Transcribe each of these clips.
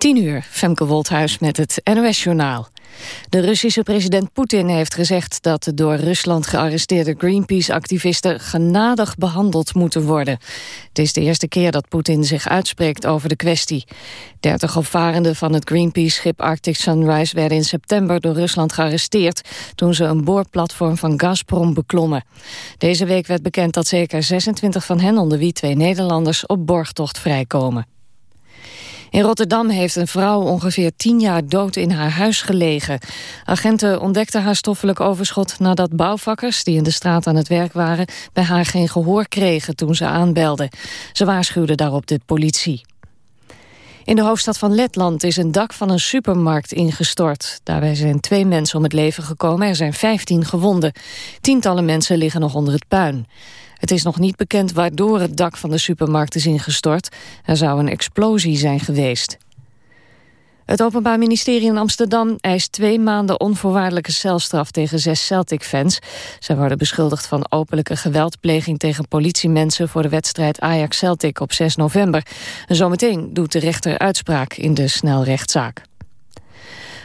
10 uur, Femke Wolthuis met het NOS-journaal. De Russische president Poetin heeft gezegd dat de door Rusland gearresteerde Greenpeace-activisten genadig behandeld moeten worden. Het is de eerste keer dat Poetin zich uitspreekt over de kwestie. Dertig opvarenden van het Greenpeace-schip Arctic Sunrise werden in september door Rusland gearresteerd toen ze een boorplatform van Gazprom beklommen. Deze week werd bekend dat zeker 26 van hen, onder wie twee Nederlanders, op borgtocht vrijkomen. In Rotterdam heeft een vrouw ongeveer tien jaar dood in haar huis gelegen. Agenten ontdekten haar stoffelijk overschot nadat bouwvakkers... die in de straat aan het werk waren, bij haar geen gehoor kregen toen ze aanbelden. Ze waarschuwden daarop de politie. In de hoofdstad van Letland is een dak van een supermarkt ingestort. Daarbij zijn twee mensen om het leven gekomen. Er zijn vijftien gewonden. Tientallen mensen liggen nog onder het puin. Het is nog niet bekend waardoor het dak van de supermarkt is ingestort. Er zou een explosie zijn geweest. Het Openbaar Ministerie in Amsterdam eist twee maanden onvoorwaardelijke celstraf tegen zes Celtic-fans. Zij worden beschuldigd van openlijke geweldpleging tegen politiemensen voor de wedstrijd Ajax-Celtic op 6 november. En zometeen doet de rechter uitspraak in de snelrechtszaak.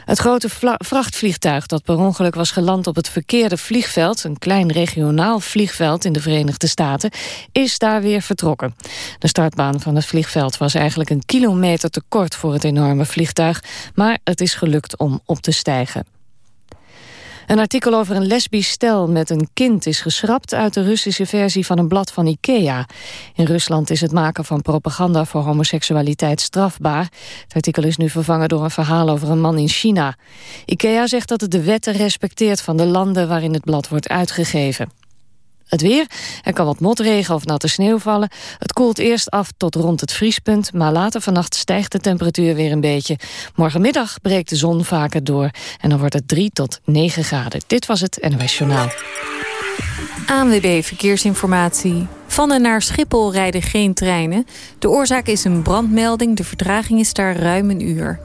Het grote vrachtvliegtuig dat per ongeluk was geland op het verkeerde vliegveld... een klein regionaal vliegveld in de Verenigde Staten... is daar weer vertrokken. De startbaan van het vliegveld was eigenlijk een kilometer te kort... voor het enorme vliegtuig, maar het is gelukt om op te stijgen. Een artikel over een lesbisch stel met een kind is geschrapt uit de Russische versie van een blad van Ikea. In Rusland is het maken van propaganda voor homoseksualiteit strafbaar. Het artikel is nu vervangen door een verhaal over een man in China. Ikea zegt dat het de wetten respecteert van de landen waarin het blad wordt uitgegeven. Het weer, er kan wat motregen of natte sneeuw vallen. Het koelt eerst af tot rond het vriespunt... maar later vannacht stijgt de temperatuur weer een beetje. Morgenmiddag breekt de zon vaker door... en dan wordt het 3 tot 9 graden. Dit was het NOS Journaal. ANWB Verkeersinformatie. Van en naar Schiphol rijden geen treinen. De oorzaak is een brandmelding. De vertraging is daar ruim een uur.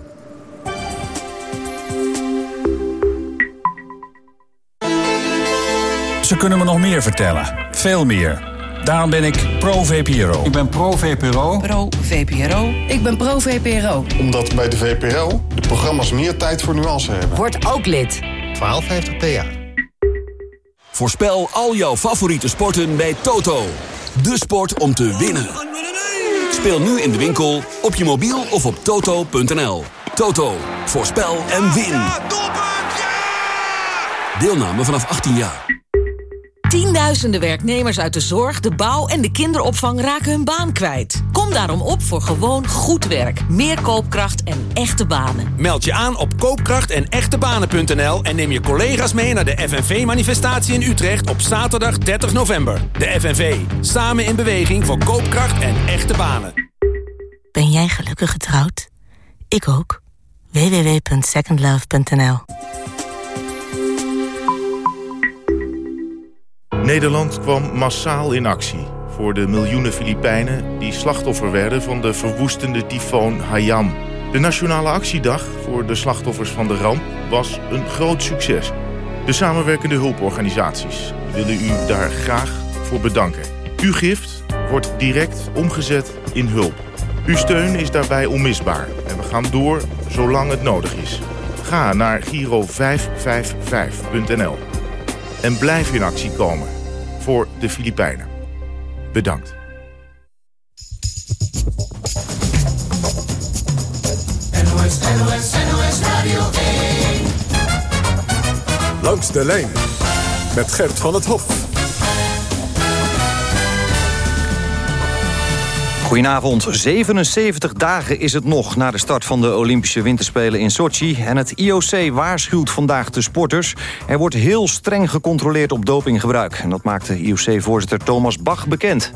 Ze kunnen me nog meer vertellen. Veel meer. Daarom ben ik pro-VPRO. Ik ben pro-VPRO. Pro-VPRO. Ik ben pro-VPRO. Omdat bij de VPRO de programma's meer tijd voor nuance hebben. Word ook lid. 1250 PA. Voorspel al jouw favoriete sporten bij Toto. De sport om te winnen. Speel nu in de winkel, op je mobiel of op toto.nl. Toto, voorspel en win. Deelname vanaf 18 jaar. Tienduizenden werknemers uit de zorg, de bouw en de kinderopvang raken hun baan kwijt. Kom daarom op voor gewoon goed werk, meer koopkracht en echte banen. Meld je aan op koopkracht en echtebanen.nl en neem je collega's mee naar de FNV-manifestatie in Utrecht op zaterdag 30 november. De FNV, samen in beweging voor koopkracht en echte banen. Ben jij gelukkig getrouwd? Ik ook. www.secondlove.nl Nederland kwam massaal in actie voor de miljoenen Filipijnen... die slachtoffer werden van de verwoestende tyfoon Haiyan. De Nationale Actiedag voor de slachtoffers van de ramp was een groot succes. De samenwerkende hulporganisaties willen u daar graag voor bedanken. Uw gift wordt direct omgezet in hulp. Uw steun is daarbij onmisbaar en we gaan door zolang het nodig is. Ga naar giro555.nl en blijf in actie komen voor de Filipijnen. Bedankt. NOS, NOS, NOS Radio 1. Langs de lijn met Gert van het Hof. Goedenavond. 77 dagen is het nog na de start van de Olympische Winterspelen in Sochi. En het IOC waarschuwt vandaag de sporters. Er wordt heel streng gecontroleerd op dopinggebruik. En dat maakte IOC-voorzitter Thomas Bach bekend.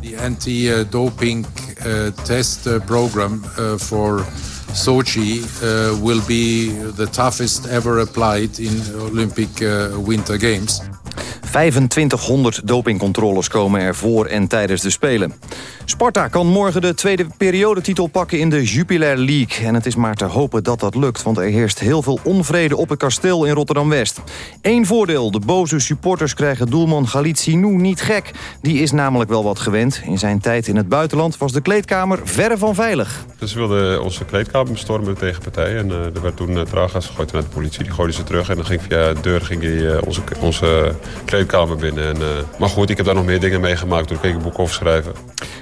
The anti-doping uh, test uh, program for Sochi will be the toughest ever applied in Olympic Winter Games. 2500 dopingcontroles komen er voor en tijdens de Spelen. Sparta kan morgen de tweede periodetitel pakken in de Jupiler League. En het is maar te hopen dat dat lukt, want er heerst heel veel onvrede op het kasteel in Rotterdam-West. Eén voordeel, de boze supporters krijgen doelman Galit Sinou niet gek. Die is namelijk wel wat gewend. In zijn tijd in het buitenland was de kleedkamer verre van veilig. Dus ze wilden onze kleedkamer bestormen de tegenpartij. En uh, er werd toen uh, traangas gegooid naar de politie. Die gooiden ze terug en dan ging via de deur ging die, uh, onze, onze kleedkamer binnen. En, maar goed, ik heb daar nog meer dingen meegemaakt. Toen ik een boek schrijven.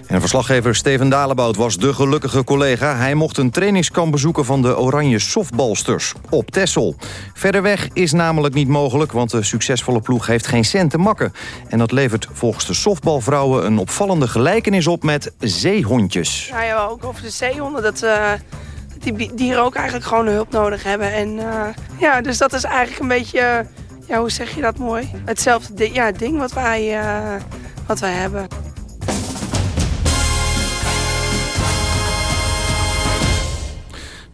En verslaggever Steven Dalebout was de gelukkige collega. Hij mocht een trainingskamp bezoeken van de Oranje Softbalsters op Tessel. Verder weg is namelijk niet mogelijk, want de succesvolle ploeg heeft geen cent te makken. En dat levert volgens de softbalvrouwen een opvallende gelijkenis op met zeehondjes. Ja, ja ook over de zeehonden, dat... Uh die dieren ook eigenlijk gewoon hulp nodig hebben. En uh, ja, dus dat is eigenlijk een beetje, ja, hoe zeg je dat mooi? Hetzelfde di ja, ding wat wij, uh, wat wij hebben.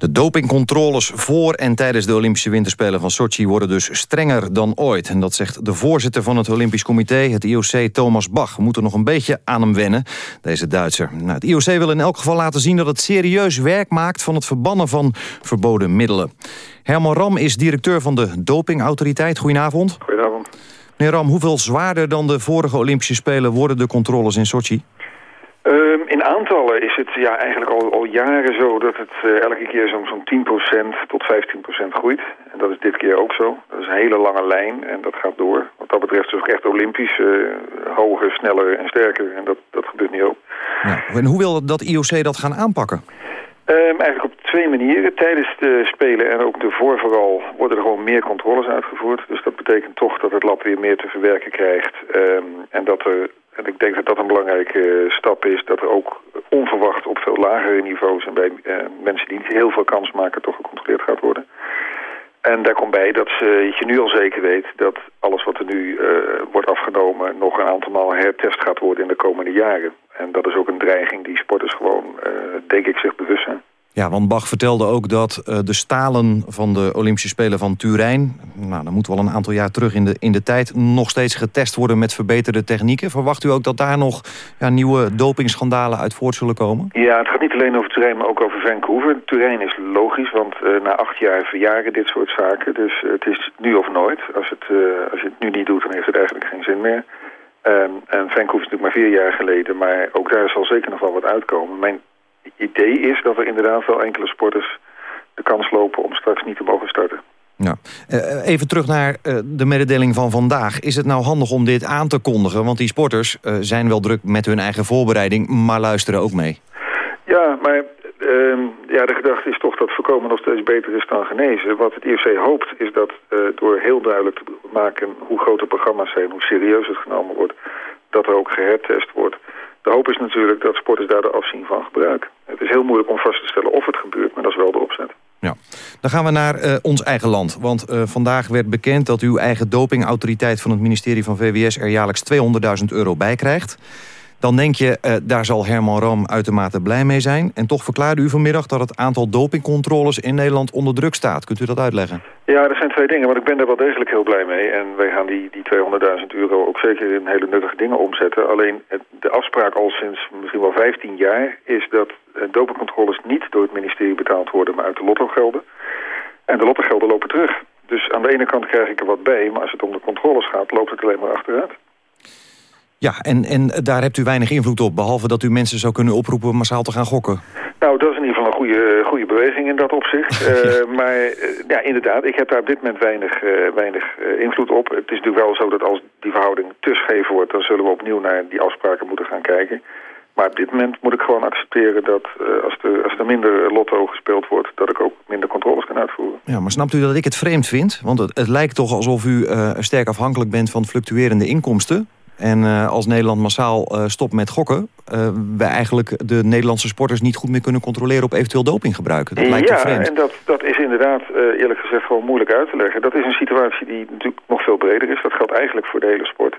De dopingcontroles voor en tijdens de Olympische Winterspelen van Sochi worden dus strenger dan ooit. En dat zegt de voorzitter van het Olympisch Comité, het IOC, Thomas Bach. We moeten nog een beetje aan hem wennen, deze Duitser. Nou, het IOC wil in elk geval laten zien dat het serieus werk maakt van het verbannen van verboden middelen. Herman Ram is directeur van de dopingautoriteit. Goedenavond. Goedenavond. Meneer Ram, hoeveel zwaarder dan de vorige Olympische Spelen worden de controles in Sochi? Um, in aantallen is het ja, eigenlijk al, al jaren zo dat het uh, elke keer zo'n zo'n 10% tot 15% groeit. En dat is dit keer ook zo. Dat is een hele lange lijn en dat gaat door. Wat dat betreft is het ook echt olympisch, uh, hoger, sneller en sterker. En dat, dat gebeurt nu ook. Ja. En hoe wil dat IOC dat gaan aanpakken? Um, eigenlijk op twee manieren. Tijdens de Spelen en ook de vooral worden er gewoon meer controles uitgevoerd. Dus dat betekent toch dat het lab weer meer te verwerken krijgt. Um, en dat er en ik denk dat dat een belangrijke stap is, dat er ook onverwacht op veel lagere niveaus en bij uh, mensen die niet heel veel kans maken toch gecontroleerd gaat worden. En daar komt bij dat ze, je nu al zeker weet dat alles wat er nu uh, wordt afgenomen nog een aantal maal hertest gaat worden in de komende jaren. En dat is ook een dreiging die sporters gewoon, denk ik, zich bewust zijn. Ja, want Bach vertelde ook dat uh, de stalen van de Olympische Spelen van Turijn... nou, dan moeten we al een aantal jaar terug in de, in de tijd... nog steeds getest worden met verbeterde technieken. Verwacht u ook dat daar nog ja, nieuwe dopingschandalen uit voort zullen komen? Ja, het gaat niet alleen over Turijn, maar ook over Vancouver. Turijn is logisch, want uh, na acht jaar verjaren dit soort zaken. Dus het is nu of nooit. Als, het, als je het nu niet doet, dan heeft het eigenlijk geen zin meer. Um, en Vancouver is natuurlijk maar vier jaar geleden, maar ook daar zal zeker nog wel wat uitkomen. Mijn idee is dat er inderdaad wel enkele sporters de kans lopen om straks niet te mogen starten. Ja. Uh, even terug naar uh, de mededeling van vandaag. Is het nou handig om dit aan te kondigen? Want die sporters uh, zijn wel druk met hun eigen voorbereiding, maar luisteren ook mee. Ja, maar ehm, ja, de gedachte is toch dat voorkomen nog steeds beter is dan genezen. Wat het IFC hoopt is dat door heel duidelijk te maken hoe groot de programma's zijn, hoe serieus het genomen wordt, dat er ook gehertest wordt. De hoop is natuurlijk dat sporters daar de afzien van gebruik. Het is heel moeilijk om vast te stellen of het gebeurt, maar dat is wel de opzet. Ja. Dan gaan we naar uh, ons eigen land. Want uh, vandaag werd bekend dat uw eigen dopingautoriteit... van het ministerie van VWS er jaarlijks 200.000 euro bij krijgt. Dan denk je, uh, daar zal Herman Ram uitermate blij mee zijn. En toch verklaarde u vanmiddag dat het aantal dopingcontroles in Nederland onder druk staat. Kunt u dat uitleggen? Ja, er zijn twee dingen, want ik ben daar wel degelijk heel blij mee. En wij gaan die, die 200.000 euro ook zeker in hele nuttige dingen omzetten. Alleen de afspraak al sinds misschien wel 15 jaar is dat uh, dopingcontroles niet door het ministerie betaald worden, maar uit de lottogelden. En de lottogelden lopen terug. Dus aan de ene kant krijg ik er wat bij, maar als het om de controles gaat, loopt het alleen maar achteruit. Ja, en, en daar hebt u weinig invloed op, behalve dat u mensen zou kunnen oproepen massaal te gaan gokken. Nou, dat is in ieder geval een goede, goede beweging in dat opzicht. uh, maar uh, ja, inderdaad, ik heb daar op dit moment weinig, uh, weinig invloed op. Het is natuurlijk wel zo dat als die verhouding te scheef wordt... dan zullen we opnieuw naar die afspraken moeten gaan kijken. Maar op dit moment moet ik gewoon accepteren dat als, er, als er minder lotto gespeeld wordt... dat ik ook minder controles kan uitvoeren. Ja, maar snapt u dat ik het vreemd vind? Want het, het lijkt toch alsof u sterk afhankelijk bent van fluctuerende inkomsten... En uh, als Nederland massaal uh, stopt met gokken... Uh, wij eigenlijk de Nederlandse sporters niet goed meer kunnen controleren... op eventueel dopinggebruik. Dat lijkt ja, vreemd. en dat, dat is inderdaad eerlijk gezegd gewoon moeilijk uit te leggen. Dat is een situatie die natuurlijk nog veel breder is. Dat geldt eigenlijk voor de hele sport.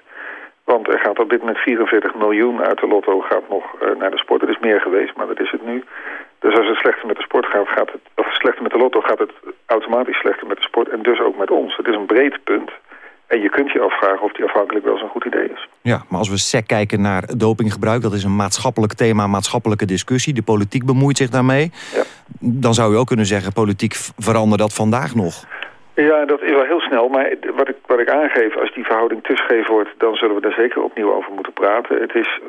Want er gaat op dit moment 44 miljoen uit de lotto gaat nog naar de sport. Er is meer geweest, maar dat is het nu. Dus als het slechter met de sport gaat, gaat het, of slechter met de lotto... gaat het automatisch slechter met de sport en dus ook met ons. Het is een breed punt... En je kunt je afvragen of die afhankelijk wel zo'n goed idee is. Ja, maar als we sec kijken naar dopinggebruik... dat is een maatschappelijk thema, maatschappelijke discussie. De politiek bemoeit zich daarmee. Ja. Dan zou je ook kunnen zeggen, politiek verander dat vandaag nog. Ja, dat is wel heel snel. Maar wat ik, wat ik aangeef, als die verhouding scheef wordt... dan zullen we daar zeker opnieuw over moeten praten. Het is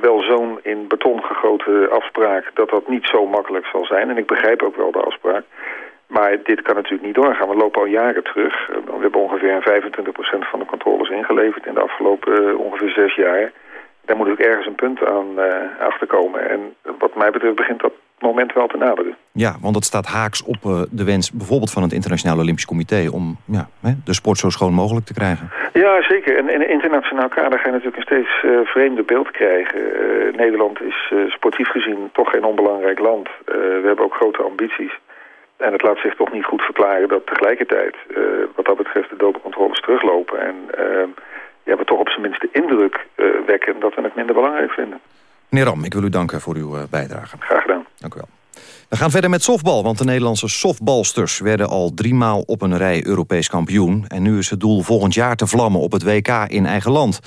wel zo'n in beton gegoten afspraak... dat dat niet zo makkelijk zal zijn. En ik begrijp ook wel de afspraak. Maar dit kan natuurlijk niet doorgaan. We lopen al jaren terug. We hebben ongeveer 25% van de controles ingeleverd... in de afgelopen ongeveer zes jaar. Daar moet ook ergens een punt aan uh, achterkomen. En wat mij betreft begint dat moment wel te naderen. Ja, want dat staat haaks op uh, de wens bijvoorbeeld van het Internationaal Olympisch Comité... om ja, hè, de sport zo schoon mogelijk te krijgen. Ja, zeker. En in een internationaal kader ga je natuurlijk een steeds uh, vreemder beeld krijgen. Nederland is sportief gezien toch geen onbelangrijk land. we hebben ook grote ambities. En het laat zich toch niet goed verklaren dat tegelijkertijd... wat dat betreft de dopencontroles teruglopen... en ja, we toch op zijn minst de indruk wekken dat we het minder belangrijk vinden. Meneer Ram, ik wil u danken voor uw bijdrage. Graag gedaan. Dank u wel. We gaan verder met softbal, want de Nederlandse softbalsters... werden al driemaal op een rij Europees kampioen. En nu is het doel volgend jaar te vlammen op het WK in eigen land.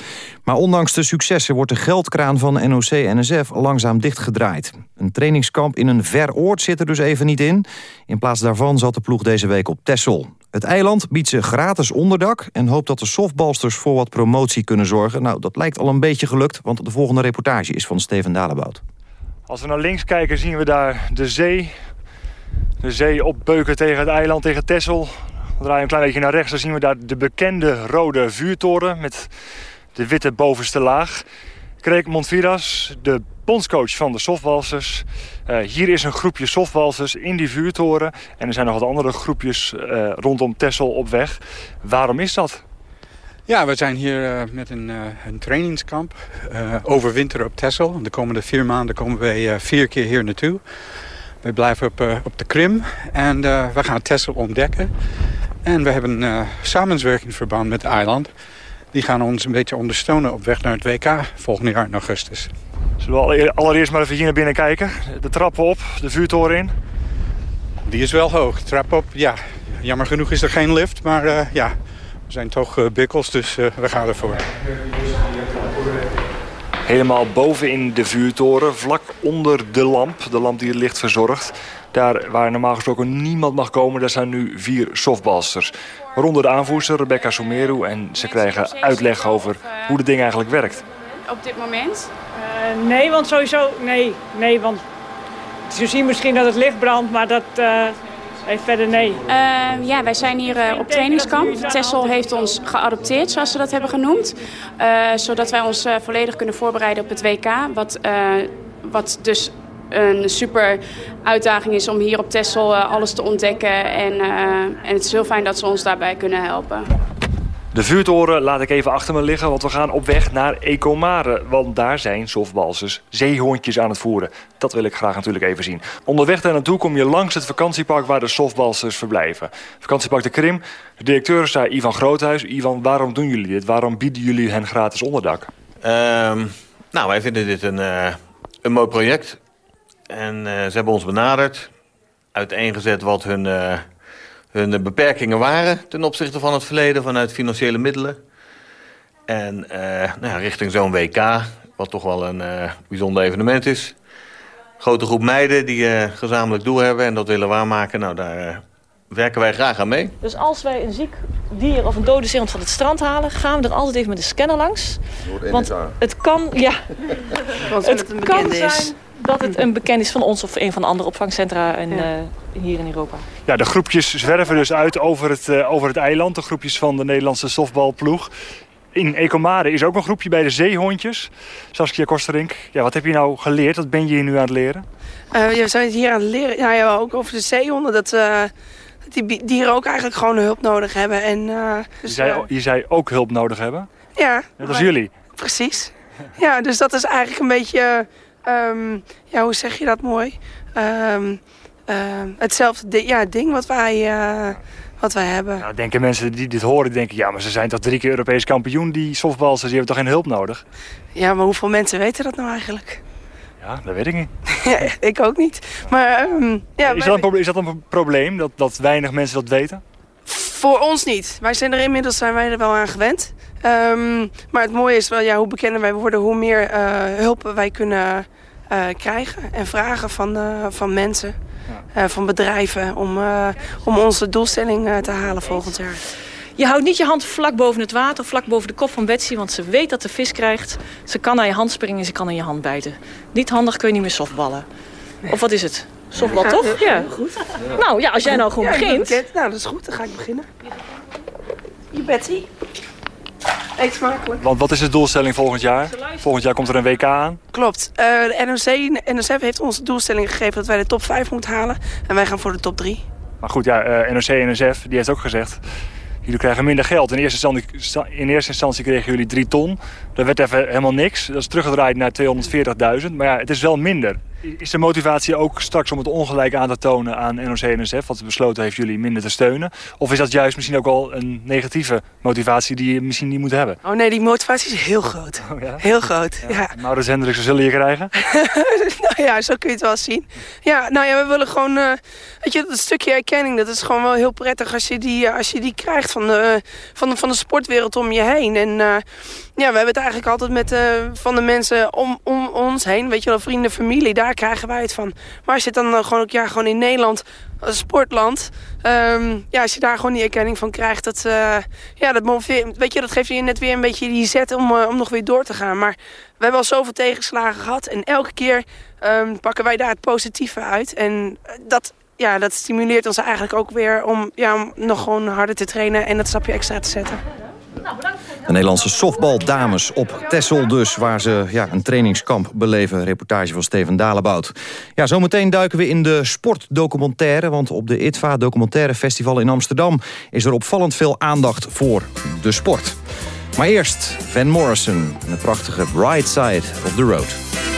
Maar ondanks de successen wordt de geldkraan van NOC-NSF langzaam dichtgedraaid. Een trainingskamp in een ver oord zit er dus even niet in. In plaats daarvan zat de ploeg deze week op Texel. Het eiland biedt ze gratis onderdak... en hoopt dat de softbalsters voor wat promotie kunnen zorgen. Nou, dat lijkt al een beetje gelukt, want de volgende reportage is van Steven Dalebout. Als we naar links kijken zien we daar de zee. De zee opbeuken tegen het eiland, tegen Texel. We draaien een klein beetje naar rechts, dan zien we daar de bekende rode vuurtoren... met de witte bovenste laag. Kreek Montviras, de bondscoach van de softbalsters. Uh, hier is een groepje softbalsters in die vuurtoren. En er zijn nog wat andere groepjes uh, rondom Texel op weg. Waarom is dat? Ja, we zijn hier uh, met een, uh, een trainingskamp. Uh, overwinteren op Texel. De komende vier maanden komen wij vier keer hier naartoe. We blijven op, op de Krim en we gaan Texel ontdekken. En we hebben een samenwerkingsverband met het eiland. Die gaan ons een beetje ondersteunen op weg naar het WK volgend jaar in augustus. Zullen we allereerst maar even hier naar binnen kijken? De trappen op, de vuurtoren in? Die is wel hoog. Trap op, ja. Jammer genoeg is er geen lift, maar ja, zijn toch uh, bikkels, dus uh, we gaan ervoor. Helemaal boven in de vuurtoren, vlak onder de lamp, de lamp die het licht verzorgt. Daar waar normaal gesproken niemand mag komen, daar zijn nu vier softbalsters. Waaronder de aanvoerster Rebecca Someru en ze krijgen uitleg over hoe het ding eigenlijk werkt. Op dit moment? Uh, nee, want sowieso, nee, nee, want ze zien misschien dat het licht brandt, maar dat... Even verder nee. Uh, ja, wij zijn hier uh, op trainingskamp. Tessel heeft ons geadopteerd, zoals ze dat hebben genoemd. Uh, zodat wij ons volledig kunnen voorbereiden op het WK. Wat, wat dus een super uitdaging is om hier op Tessel alles te ontdekken. En, en het is heel fijn dat ze ons daarbij kunnen helpen. De vuurtoren laat ik even achter me liggen, want we gaan op weg naar Ecomare. Want daar zijn softbalsers zeehondjes aan het voeren. Dat wil ik graag natuurlijk even zien. Onderweg daar naartoe kom je langs het vakantiepark waar de softbalsers verblijven. Vakantiepark de Krim. De directeur is daar Ivan Groothuis. Ivan, waarom doen jullie dit? Waarom bieden jullie hen gratis onderdak? Um, nou, wij vinden dit een, uh, een mooi project. En uh, ze hebben ons benaderd. Uiteengezet wat hun... Uh, hun beperkingen waren ten opzichte van het verleden vanuit financiële middelen. En uh, nou ja, richting zo'n WK, wat toch wel een uh, bijzonder evenement is. Grote groep meiden die uh, gezamenlijk doel hebben en dat willen waarmaken. Nou, daar werken wij graag aan mee. Dus als wij een ziek dier of een dode zeehond van het strand halen... gaan we er altijd even met de scanner langs. Want het kan, ja, Want het, het een kan zijn dat het een bekend is van ons of een van de andere opvangcentra in, Ja. uh, hier in Europa. Ja, de groepjes zwerven dus uit over het, uh, over het eiland. De groepjes van de Nederlandse softbalploeg. In Ecomare is ook een groepje bij de zeehondjes. Saskia Kosterink, ja, wat heb je nou geleerd? Wat ben je hier nu aan het leren? Uh, ja, we zijn hier aan het leren. Ja, ja, ook over de zeehonden. Dat, uh, dat die dieren ook eigenlijk gewoon hulp nodig hebben. En, uh, Je dus, zei, je zei ook hulp nodig hebben. ja, als maar- jullie. Precies. Ja, dus dat is eigenlijk een beetje... ehm, ja, hoe zeg je dat mooi? Ehm, ehm, hetzelfde di- ja, ding wat wij, eh, wat wij hebben. Nou, denken mensen die dit horen, denken... ja, maar ze zijn toch drie keer Europees kampioen, die softballers. Die hebben toch geen hulp nodig? Ja, maar hoeveel mensen weten dat nou eigenlijk? Ja, dat weet ik niet. Ik ook niet. Maar ja, is, dat een is dat een probleem, dat, dat weinig mensen dat weten? Voor ons niet. Wij zijn er inmiddels zijn wij er wel aan gewend. Ehm, maar het mooie is wel, ja, hoe bekender wij worden, hoe meer uh, hulp wij kunnen uh, krijgen en vragen van, uh, van mensen, van bedrijven, om, om onze doelstelling te halen volgend jaar. Je houdt niet je hand vlak boven het water, vlak boven de kop van Betsy... want ze weet dat de vis krijgt. Ze kan naar je hand springen en ze kan in je hand bijten. Niet handig kun je niet meer softballen. Of wat is het? Softbal, toch? Ja, goed. Nou ja, als jij nou gewoon ja, begint. Nou, dat is goed. Dan ga ik beginnen. Je Betsy. Eet smakelijk. Want wat is de doelstelling volgend jaar? Volgend jaar komt er een WK aan. Klopt. Uh, de NOC, NSF heeft ons de doelstelling gegeven dat wij de top 5 moeten halen. En wij gaan voor de top 3. Maar goed, ja, uh, NOC en NSF die heeft ook gezegd... Jullie krijgen minder geld. In eerste, instantie, in eerste instantie kregen jullie 3 ton. Dat werd even helemaal niks. Dat is teruggedraaid naar 240.000. Maar ja, het is wel minder. Is de motivatie ook straks om het ongelijk aan te tonen aan NOC-NSF... wat besloten heeft jullie minder te steunen? Of is dat juist misschien ook wel een negatieve motivatie die je misschien niet moet hebben? Oh nee, die motivatie is heel groot. Oh, ja? Heel groot, ja. ja. Maurits Hendriksen zullen je krijgen? nou ja, zo kun je het wel zien. Ja, nou ja, we willen gewoon... Uh, weet je, dat stukje erkenning, dat is gewoon wel heel prettig... als je die, uh, als je die krijgt van de, van, de, van de sportwereld om je heen. En uh, ja, we hebben het eigenlijk altijd met van de mensen om, om ons heen. Weet je wel, vrienden, familie, daar krijgen wij het van. Maar als je het dan gewoon ook ja, gewoon in Nederland, als sportland, um, ja, als je daar gewoon die erkenning van krijgt, dat, ja, dat, weet je, dat geeft je net weer een beetje die zet om, om nog weer door te gaan. Maar we hebben al zoveel tegenslagen gehad en elke keer um, pakken wij daar het positieve uit. En dat, ja, dat stimuleert ons eigenlijk ook weer om, ja, om nog gewoon harder te trainen en dat stapje extra te zetten. De Nederlandse softbaldames op Tessel dus... waar ze ja, een trainingskamp beleven. Reportage van Steven Dalebout. Ja, zometeen duiken we in de sportdocumentaire... want op de ITVA Documentaire Festival in Amsterdam... is er opvallend veel aandacht voor de sport. Maar eerst Van Morrison en het prachtige Bright Side of the Road.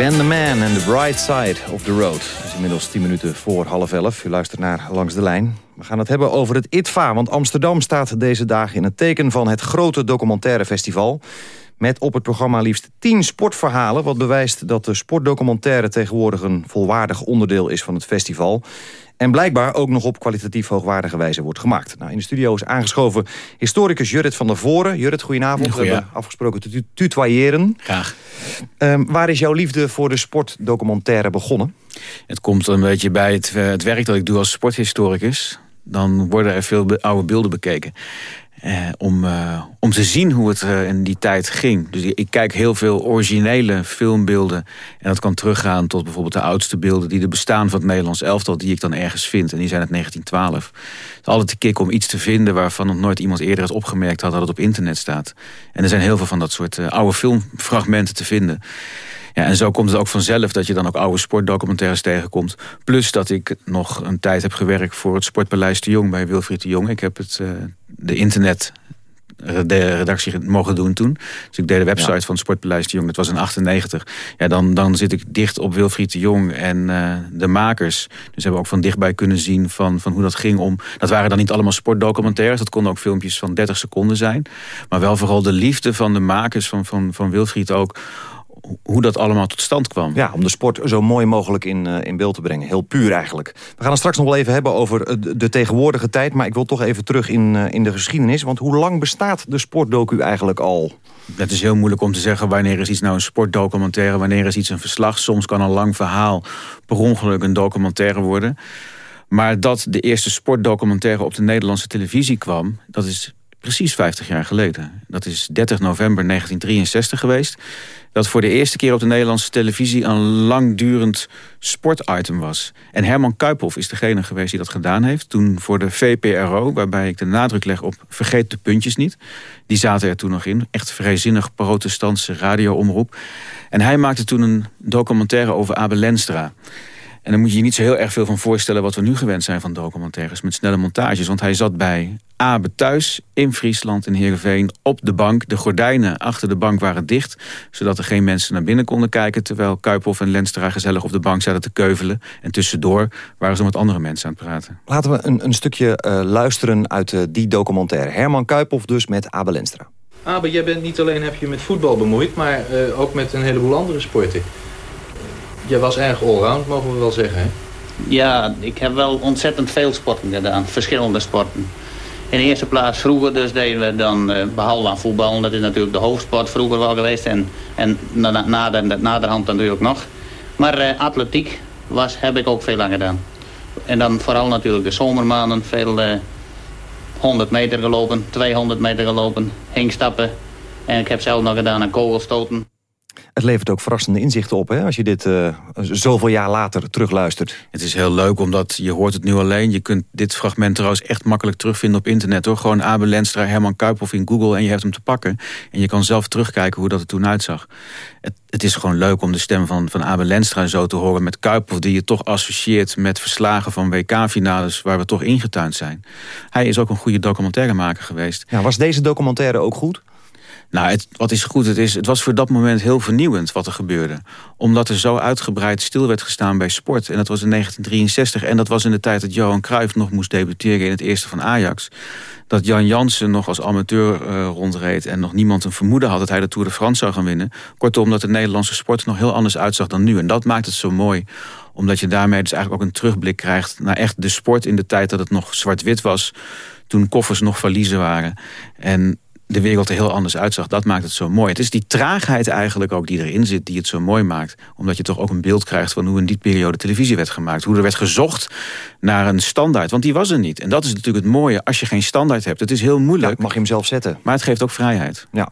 Van the Man and the Bright Side of the Road. Het is inmiddels 10 minuten voor half elf. U luistert naar Langs de Lijn. We gaan het hebben over het ITVA, want Amsterdam staat deze dagen in het teken van het grote documentaire festival. Met op het programma liefst 10 sportverhalen... wat bewijst dat de sportdocumentaire tegenwoordig een volwaardig onderdeel is van het festival. En blijkbaar ook nog op kwalitatief hoogwaardige wijze wordt gemaakt. Nou, in de studio is aangeschoven historicus Jurrit van der Voren. Jurrit, goedenavond. We hebben afgesproken te tu- tutoyeren. Graag. Ehm, waar is jouw liefde voor de sportdocumentaire begonnen? Het komt een beetje bij het, eh, het werk dat ik doe als sporthistoricus. Dan worden er veel oude beelden bekeken. Eh, om, eh, om te zien hoe het eh, in die tijd ging. Dus ik kijk heel veel originele filmbeelden. En dat kan teruggaan tot bijvoorbeeld de oudste beelden... die er bestaan van het Nederlands elftal... die ik dan ergens vind. En die zijn uit 1912. Het is altijd de om iets te vinden... waarvan nog nooit iemand eerder had opgemerkt had... dat het op internet staat. En er zijn heel veel van dat soort oude filmfragmenten te vinden. Ja, en zo komt het ook vanzelf dat je dan ook oude sportdocumentaires tegenkomt. Plus dat ik nog een tijd heb gewerkt voor het Sportpaleis de Jong bij Wilfried de Jong. Ik heb het, eh, de internet de redactie mogen doen toen. Dus ik deed de website van Sportpaleis de Jong. Dat was in 98. Ja, dan, dan zit ik dicht op Wilfried de Jong en eh, de makers. Dus hebben we ook van dichtbij kunnen zien van, van hoe dat ging om... Dat waren dan niet allemaal sportdocumentaires. Dat konden ook filmpjes van 30 seconden zijn. Maar wel vooral de liefde van de makers van, van, van Wilfried ook hoe dat allemaal tot stand kwam. Ja, om de sport zo mooi mogelijk in, eh, in beeld te brengen. Heel puur eigenlijk. We gaan het straks nog wel even hebben over eh, de, de tegenwoordige tijd. Maar ik wil toch even terug in, eh, in de geschiedenis. Want hoe lang bestaat de sportdocu eigenlijk al? Het is heel moeilijk om te zeggen wanneer is iets nou een sportdocumentaire... wanneer is iets een verslag. Soms kan een lang verhaal per ongeluk een documentaire worden. Maar dat de eerste sportdocumentaire op de Nederlandse televisie kwam... dat is precies 50 jaar geleden. Dat is 30 november 1963 geweest. Dat voor de eerste keer op de Nederlandse televisie... een langdurend sportitem was. En Herman Kuiphoff is degene geweest die dat gedaan heeft. Toen voor de VPRO, waarbij ik de nadruk leg op... vergeet de puntjes niet. Die zaten er toen nog in. Echt vrijzinnig protestantse radioomroep. En hij maakte toen een documentaire over Abel Lenstra... En dan moet je je niet zo heel erg veel van voorstellen... wat we nu gewend zijn van documentaires met snelle montages. Want hij zat bij Abe thuis in Friesland in Heerenveen op de bank. De gordijnen achter de bank waren dicht... zodat er geen mensen naar binnen konden kijken... terwijl Kuiphoff en Lenstra gezellig op de bank zaten te keuvelen. En tussendoor waren ze met andere mensen aan het praten. Laten we een, een stukje uh, luisteren uit uh, die documentaire. Herman Kuiphoff dus met Abe Lenstra. Abe, jij bent niet alleen heb je met voetbal bemoeid... maar uh, ook met een heleboel andere sporten. Je was erg allround, mogen we wel zeggen, hè? Ja, ik heb wel ontzettend veel sporten gedaan. Verschillende sporten. In eerste plaats vroeger dus deden we dan, uh, behalve aan voetbal... dat is natuurlijk de hoofdsport vroeger wel geweest. En, en na, nader, naderhand natuurlijk nog. Maar uh, atletiek was, heb ik ook veel aan gedaan. En dan vooral natuurlijk de zomermaanden. Veel uh, 100 meter gelopen, 200 meter gelopen, hingstappen. En ik heb zelf nog gedaan aan kogelstoten. Het levert ook verrassende inzichten op, hè, als je dit uh, zoveel jaar later terugluistert. Het is heel leuk, omdat je hoort het nu alleen. Je kunt dit fragment trouwens echt makkelijk terugvinden op internet. hoor. Gewoon Abel Lenstra, Herman Kuiphoff in Google en je hebt hem te pakken. En je kan zelf terugkijken hoe dat er toen uitzag. Het, het is gewoon leuk om de stem van, van Abel Lenstra zo te horen met Kuiphoff... die je toch associeert met verslagen van WK-finales waar we toch ingetuind zijn. Hij is ook een goede documentairemaker geweest. Ja, was deze documentaire ook goed? Nou, het, wat is goed? Het, is, het was voor dat moment heel vernieuwend wat er gebeurde. Omdat er zo uitgebreid stil werd gestaan bij sport. En dat was in 1963. En dat was in de tijd dat Johan Cruijff nog moest debuteren in het eerste van Ajax. Dat Jan Jansen nog als amateur uh, rondreed... en nog niemand een vermoeden had dat hij de Tour de France zou gaan winnen. Kortom, dat de Nederlandse sport nog heel anders uitzag dan nu. En dat maakt het zo mooi omdat je daarmee dus eigenlijk ook een terugblik krijgt... naar echt de sport in de tijd dat het nog zwart-wit was... toen koffers nog verliezen waren. En de wereld er heel anders uitzag. Dat maakt het zo mooi. Het is die traagheid eigenlijk ook die erin zit... die het zo mooi maakt. Omdat je toch ook een beeld krijgt van hoe in die periode televisie werd gemaakt. Hoe er werd gezocht naar een standaard. Want die was er niet. En dat is natuurlijk het mooie als je geen standaard hebt. Het is heel moeilijk. Ja, mag je hem zelf zetten. Maar het geeft ook vrijheid. Ja.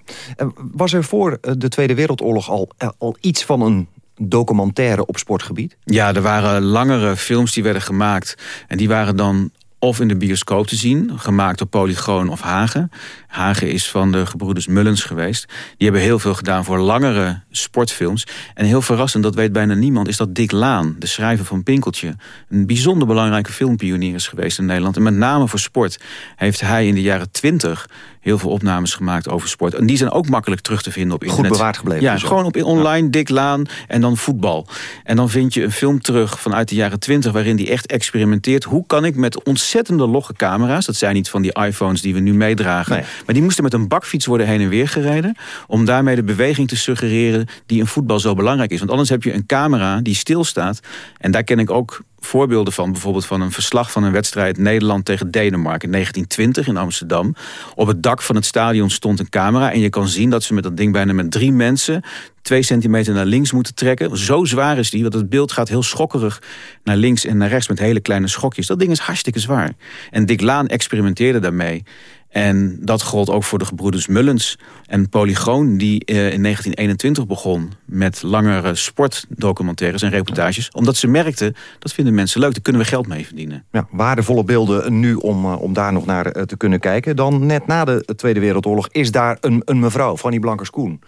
Was er voor de Tweede Wereldoorlog al, al iets van een documentaire op sportgebied? Ja, er waren langere films die werden gemaakt. En die waren dan of in de bioscoop te zien, gemaakt door Polygoon of Hagen. Hagen is van de gebroeders Mullens geweest. Die hebben heel veel gedaan voor langere sportfilms. En heel verrassend, dat weet bijna niemand, is dat Dick Laan, de schrijver van Pinkeltje, een bijzonder belangrijke filmpionier is geweest in Nederland. En met name voor sport heeft hij in de jaren twintig heel veel opnames gemaakt over sport. En die zijn ook makkelijk terug te vinden op internet. Goed bewaard gebleven. Ja, dus gewoon op online, Dick Laan en dan voetbal. En dan vind je een film terug vanuit de jaren twintig... waarin die echt experimenteert. Hoe kan ik met ontzettende logge camera's... dat zijn niet van die iPhones die we nu meedragen... maar die moesten met een bakfiets worden heen en weer gereden... om daarmee de beweging te suggereren die in voetbal zo belangrijk is. Want anders heb je een camera die stilstaat. En daar ken ik ook voorbeelden van. Bijvoorbeeld van een verslag van een wedstrijd Nederland tegen Denemarken in 1920 in Amsterdam. Op het dak van het stadion stond een camera. En je kan zien dat ze met dat ding bijna met drie mensen twee centimeter naar links moeten trekken. Zo zwaar is die, want het beeld gaat heel schokkerig naar links en naar rechts met hele kleine schokjes. Dat ding is hartstikke zwaar. En Dick Laan experimenteerde daarmee. En dat gold ook voor de gebroeders Mullens. En Polygoon, die eh, in 1921 begon met langere sportdocumentaires en reportages. Omdat ze merkten, dat vinden mensen leuk, daar kunnen we geld mee verdienen. Ja, waardevolle beelden nu om, eh, om daar nog naar eh, te kunnen kijken. Dan net na de Tweede Wereldoorlog is daar een, een mevrouw, Fanny Blankers-Koen.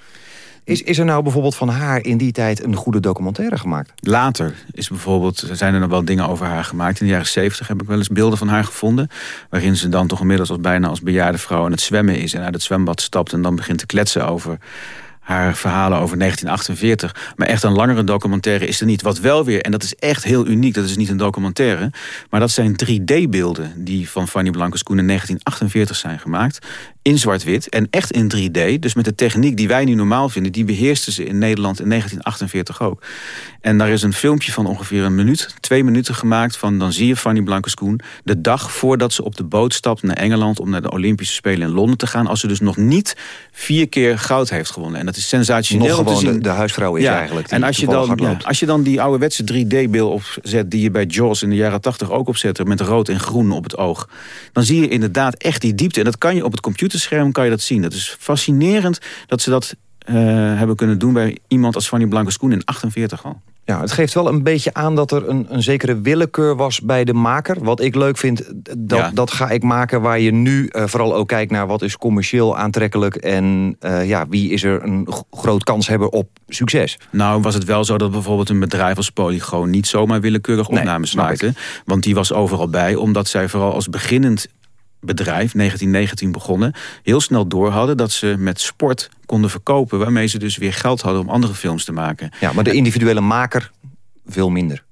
Is, is er nou bijvoorbeeld van haar in die tijd een goede documentaire gemaakt? Later is bijvoorbeeld, zijn er nog wel dingen over haar gemaakt. In de jaren 70 heb ik wel eens beelden van haar gevonden. Waarin ze dan toch inmiddels als bijna als bejaarde vrouw aan het zwemmen is. En uit het zwembad stapt en dan begint te kletsen over haar verhalen over 1948. Maar echt een langere documentaire is er niet. Wat wel weer, en dat is echt heel uniek, dat is niet een documentaire... maar dat zijn 3D-beelden die van Fanny Blankers-Koen in 1948 zijn gemaakt. In zwart-wit en echt in 3D. Dus met de techniek die wij nu normaal vinden... die beheersten ze in Nederland in 1948 ook. En daar is een filmpje van ongeveer een minuut, twee minuten gemaakt... van dan zie je Fanny Blankers-Koen de dag voordat ze op de boot stapt naar Engeland... om naar de Olympische Spelen in Londen te gaan... als ze dus nog niet vier keer goud heeft gewonnen. En dat is sensationeel Nog om te zien. de, de huisvrouw is Ja, eigenlijk. En als je, dan, ja, als je dan die ouderwetse 3D-beeld opzet... die je bij Jaws in de jaren 80 ook opzette... met rood en groen op het oog... dan zie je inderdaad echt die diepte. En dat kan je op het computerscherm kan je dat zien. Dat is fascinerend dat ze dat eh, hebben kunnen doen... bij iemand als Fanny Blankers-Koen in 48 al. Ja, het geeft wel een beetje aan dat er een, een zekere willekeur was bij de maker. Wat ik leuk vind, dat, Ja. dat ga ik maken waar je nu eh, vooral ook kijkt naar... wat is commercieel aantrekkelijk en eh, ja, wie is er een groot kanshebber op succes. Nou was het wel zo dat bijvoorbeeld een bedrijf als Polygoon... niet zomaar willekeurig Nee, opnames maakte. Want die was overal bij, omdat zij vooral als beginnend bedrijf, 1919 begonnen... heel snel door hadden dat ze met sport konden verkopen... waarmee ze dus weer geld hadden om andere films te maken. Ja, maar de individuele maker veel minder.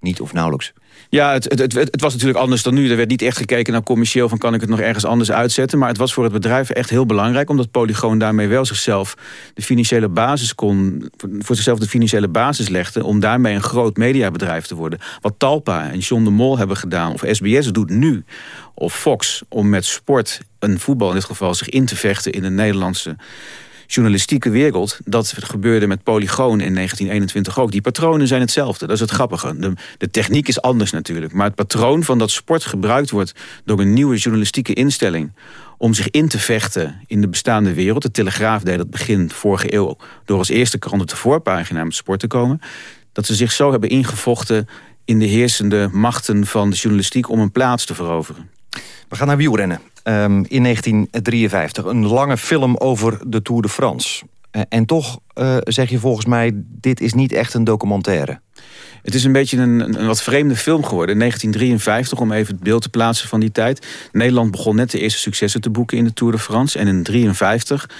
Niet of nauwelijks. Ja, het, het, het, was natuurlijk anders dan nu. Er werd niet echt gekeken naar commercieel van kan ik het nog ergens anders uitzetten. Maar het was voor het bedrijf echt heel belangrijk. Omdat Polygoon daarmee wel zichzelf de financiële basis kon. Voor zichzelf de financiële basis legde. Om daarmee een groot mediabedrijf te worden. Wat Talpa en John de Mol hebben gedaan. Of SBS doet nu. Of Fox. Om met sport en voetbal in dit geval zich in te vechten in de Nederlandse journalistieke wereld. Dat gebeurde met Polygoon in 1921 ook. Die patronen zijn hetzelfde. Dat is het grappige. De, techniek is anders natuurlijk. Maar het patroon van dat sport gebruikt wordt... door een nieuwe journalistieke instelling... om zich in te vechten in de bestaande wereld. De Telegraaf deed dat begin vorige eeuw... door als eerste krant op de voorpagina met sport te komen. Dat ze zich zo hebben ingevochten... in de heersende machten van de journalistiek... om een plaats te veroveren. We gaan naar wielrennen. Ehm, in 1953. Een lange film over de Tour de France. Eh, en toch eh, zeg je volgens mij, dit is niet echt een documentaire. Het is een beetje een, een wat vreemde film geworden. In 1953, om even het beeld te plaatsen van die tijd. Nederland begon net de eerste successen te boeken in de Tour de France. En in 1953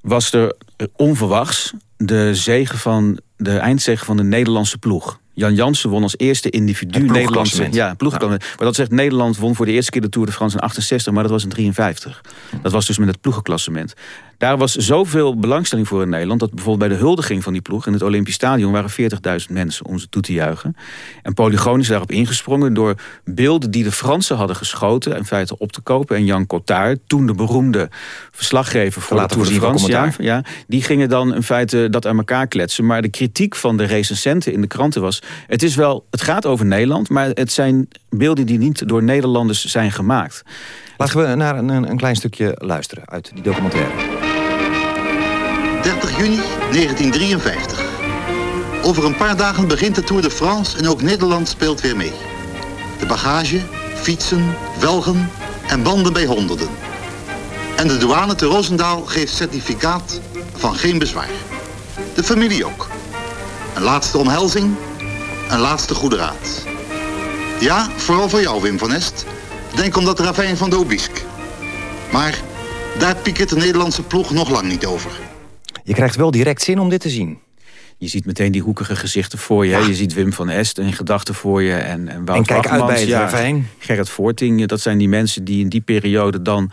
was er eh, onverwachts de, zege van, de eindzege van de Nederlandse ploeg. Jan Jansen won als eerste individu Nederlandse... ploegklassement. Ja, ploegklassement. Maar dat zegt Nederland won voor de eerste keer de Tour de France in 68, maar dat was in 53. Dat was dus met het ploegenklassement. Daar was zoveel belangstelling voor in Nederland... dat bijvoorbeeld bij de huldiging van die ploeg... in het Olympisch Stadion waren 40.000 mensen om ze toe te juichen. En Polygoon is daarop ingesprongen door beelden die de Fransen hadden geschoten... in feite op te kopen. En Jan Cotard, toen de beroemde verslaggever voor de Tour de France... Ja, ja, die gingen dan in feite dat aan elkaar kletsen. Maar de kritiek van de recensenten in de kranten was... het, is wel, het gaat over Nederland, maar het zijn beelden die niet door Nederlanders zijn gemaakt. Laten we naar een, een klein stukje luisteren uit die documentaire. 30 juni 1953. Over een paar dagen begint de Tour de France en ook Nederland speelt weer mee. De bagage, fietsen, velgen en banden bij honderden. En de douane te Roosendaal geeft certificaat van geen bezwaar. De familie ook. Een laatste omhelzing, een laatste goede raad. Ja, vooral voor jou, Wim van Est. Denk om dat ravijn van de Obisk. Maar daar piekert de Nederlandse ploeg nog lang niet over. Je krijgt wel direct zin om dit te zien. Je ziet meteen die hoekige gezichten voor je. Je ziet Wim van Est in gedachten voor je. En, en, Wout En kijk uit Akkermans, bij het ja, ravijn. Gerrit Voorting, dat zijn die mensen die in die periode dan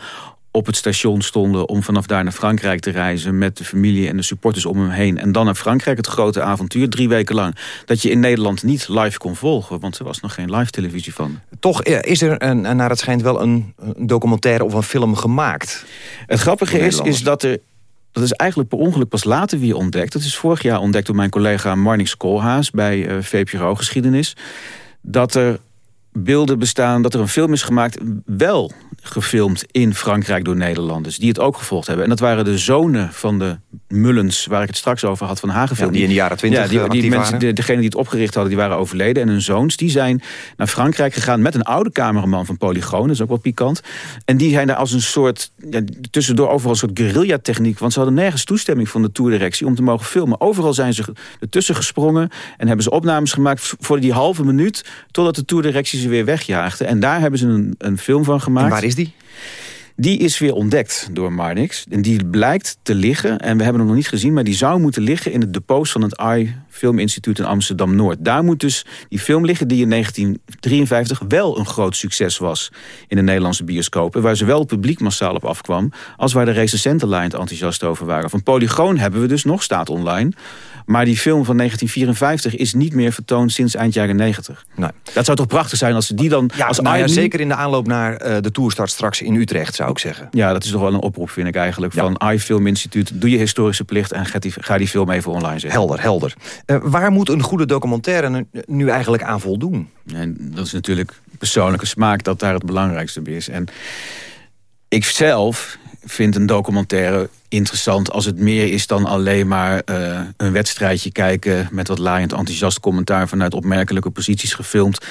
op het station stonden... om vanaf daar naar Frankrijk te reizen met de familie en de supporters om hem heen. En dan naar Frankrijk, het grote avontuur, drie weken lang. Dat je in Nederland niet live kon volgen, want er was nog geen live televisie van. Toch eh, is er, een, en naar het schijnt, wel een, documentaire of een film gemaakt. Het grappige is, is dat er... Dat is eigenlijk per ongeluk pas later weer ontdekt. Dat is vorig jaar ontdekt door mijn collega Marnix Koolhaas... bij eh VPRO Geschiedenis. Dat er beelden bestaan, dat er een film is gemaakt... wel gefilmd in Frankrijk door Nederlanders... die het ook gevolgd hebben. En dat waren de zonen van de Mullens... waar ik het straks over had van. Ja, die in de jaren 20 Ja, die, die actief mensen, de, degenen die het opgericht hadden, die waren overleden. En hun zoons, die zijn naar Frankrijk gegaan... met een oude cameraman van Polygoon, dat is ook wel pikant. En die zijn daar als een soort... Ja, tussendoor overal een soort guerrilla-techniek... want ze hadden nergens toestemming van de toerdirectie... om te mogen filmen. Overal zijn ze ertussen gesprongen... en hebben ze opnames gemaakt voor die halve minuut... totdat de toerdirectie ze weer wegjaagde. En daar hebben ze een, een film van gemaakt. En waar is die? Die is weer ontdekt door Marnix. En die blijkt te liggen, en we hebben hem nog niet gezien... maar die zou moeten liggen in het depots van het AI Filminstituut in Amsterdam-Noord. Daar moet dus die film liggen die in 1953 wel een groot succes was... in de Nederlandse bioscopen. Waar zowel het publiek massaal op afkwam... als waar de recensentenlijn enthousiast over waren. Van Polygoon hebben we dus nog, staat online... Maar die film van 1954 is niet meer vertoond sinds eind jaren 90. Nee. Dat zou toch prachtig zijn als ze die dan... Ja, als nou ja, nu- zeker in de aanloop naar eh, de toerstart straks in Utrecht, zou ik zeggen. Ja, dat is toch wel een oproep, vind ik eigenlijk. Van iFilm Instituut, doe je historische plicht... en ga die, ga die film even online zetten. Helder, helder. Eh, waar moet een goede documentaire nu, nu eigenlijk aan voldoen? En dat is natuurlijk persoonlijke smaak dat daar het belangrijkste bij is. En ik zelf vind een documentaire interessant als het meer is dan alleen maar eh, een wedstrijdje kijken met wat laaiend enthousiast commentaar vanuit opmerkelijke posities gefilmd.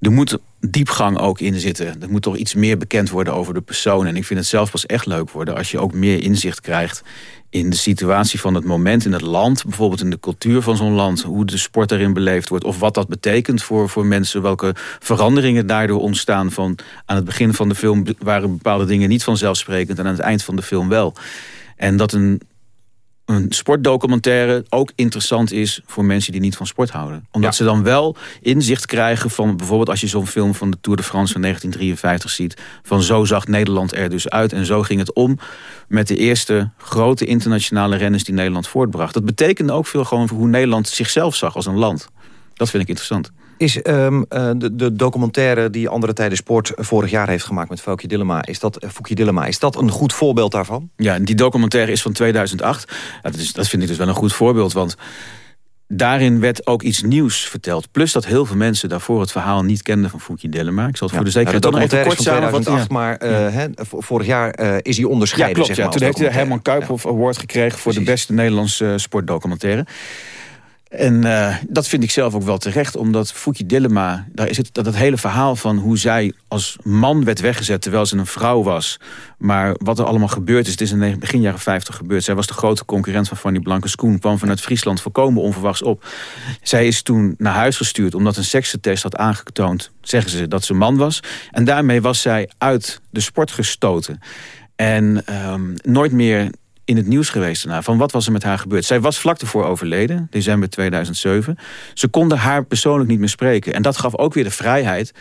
Er moet diepgang ook in zitten. Er moet toch iets meer bekend worden over de persoon. En ik vind het zelf pas echt leuk worden als je ook meer inzicht krijgt in de situatie van het moment in het land. Bijvoorbeeld in de cultuur van zo'n land. Hoe de sport daarin beleefd wordt. Of wat dat betekent voor, voor mensen. Welke veranderingen daardoor ontstaan. Van aan het begin van de film waren bepaalde dingen niet vanzelfsprekend. En aan het eind van de film wel. En dat een, een sportdocumentaire ook interessant is voor mensen die niet van sport houden. Omdat ze dan wel inzicht krijgen van bijvoorbeeld als je zo'n film van de Tour de France van 1953 ziet. Van zo zag Nederland er dus uit en zo ging het om met de eerste grote internationale renners die Nederland voortbracht. Dat betekende ook veel gewoon voor hoe Nederland zichzelf zag als een land. Dat vind ik interessant. Is ehm, eh, de, de documentaire die Andere Tijden Sport vorig jaar heeft gemaakt met Foukje Dillema, is dat, uh, Foukje Dillema, is dat een goed voorbeeld daarvan? Ja, die documentaire is van 2008. Ja, dat, is, dat vind ik dus wel een goed voorbeeld, want daarin werd ook iets nieuws verteld. Plus dat heel veel mensen daarvoor het verhaal niet kenden van Foukje Dillema. Ik zal het voor de zekerheid nou, toch nog even kort samenvatten. 2008, maar uh, hè, vorig jaar uh, is hij onderscheiden. Ja, klopt. Zeg ja. maar, Toen heeft hij de Herman. Kuiphoff Award gekregen... voor de beste Nederlandse sportdocumentaire. En uh, dat vind ik zelf ook wel terecht, omdat Foukje Dillema... daar is het, dat, dat hele verhaal van hoe zij als man werd weggezet... terwijl ze een vrouw was. Maar wat er allemaal gebeurd is, het is in begin jaren 50 gebeurd. Zij was de grote concurrent van Fanny Blankers-Koen... kwam vanuit Friesland volkomen onverwachts op. Zij is toen naar huis gestuurd omdat een sekstest had aangetoond... zeggen ze dat ze man was. En daarmee was zij uit de sport gestoten. En um, nooit meer in het nieuws geweest daarna. Van wat was er met haar gebeurd? Zij was vlak ervoor overleden, december 2007. Ze konden haar persoonlijk niet meer spreken. En dat gaf ook weer de vrijheid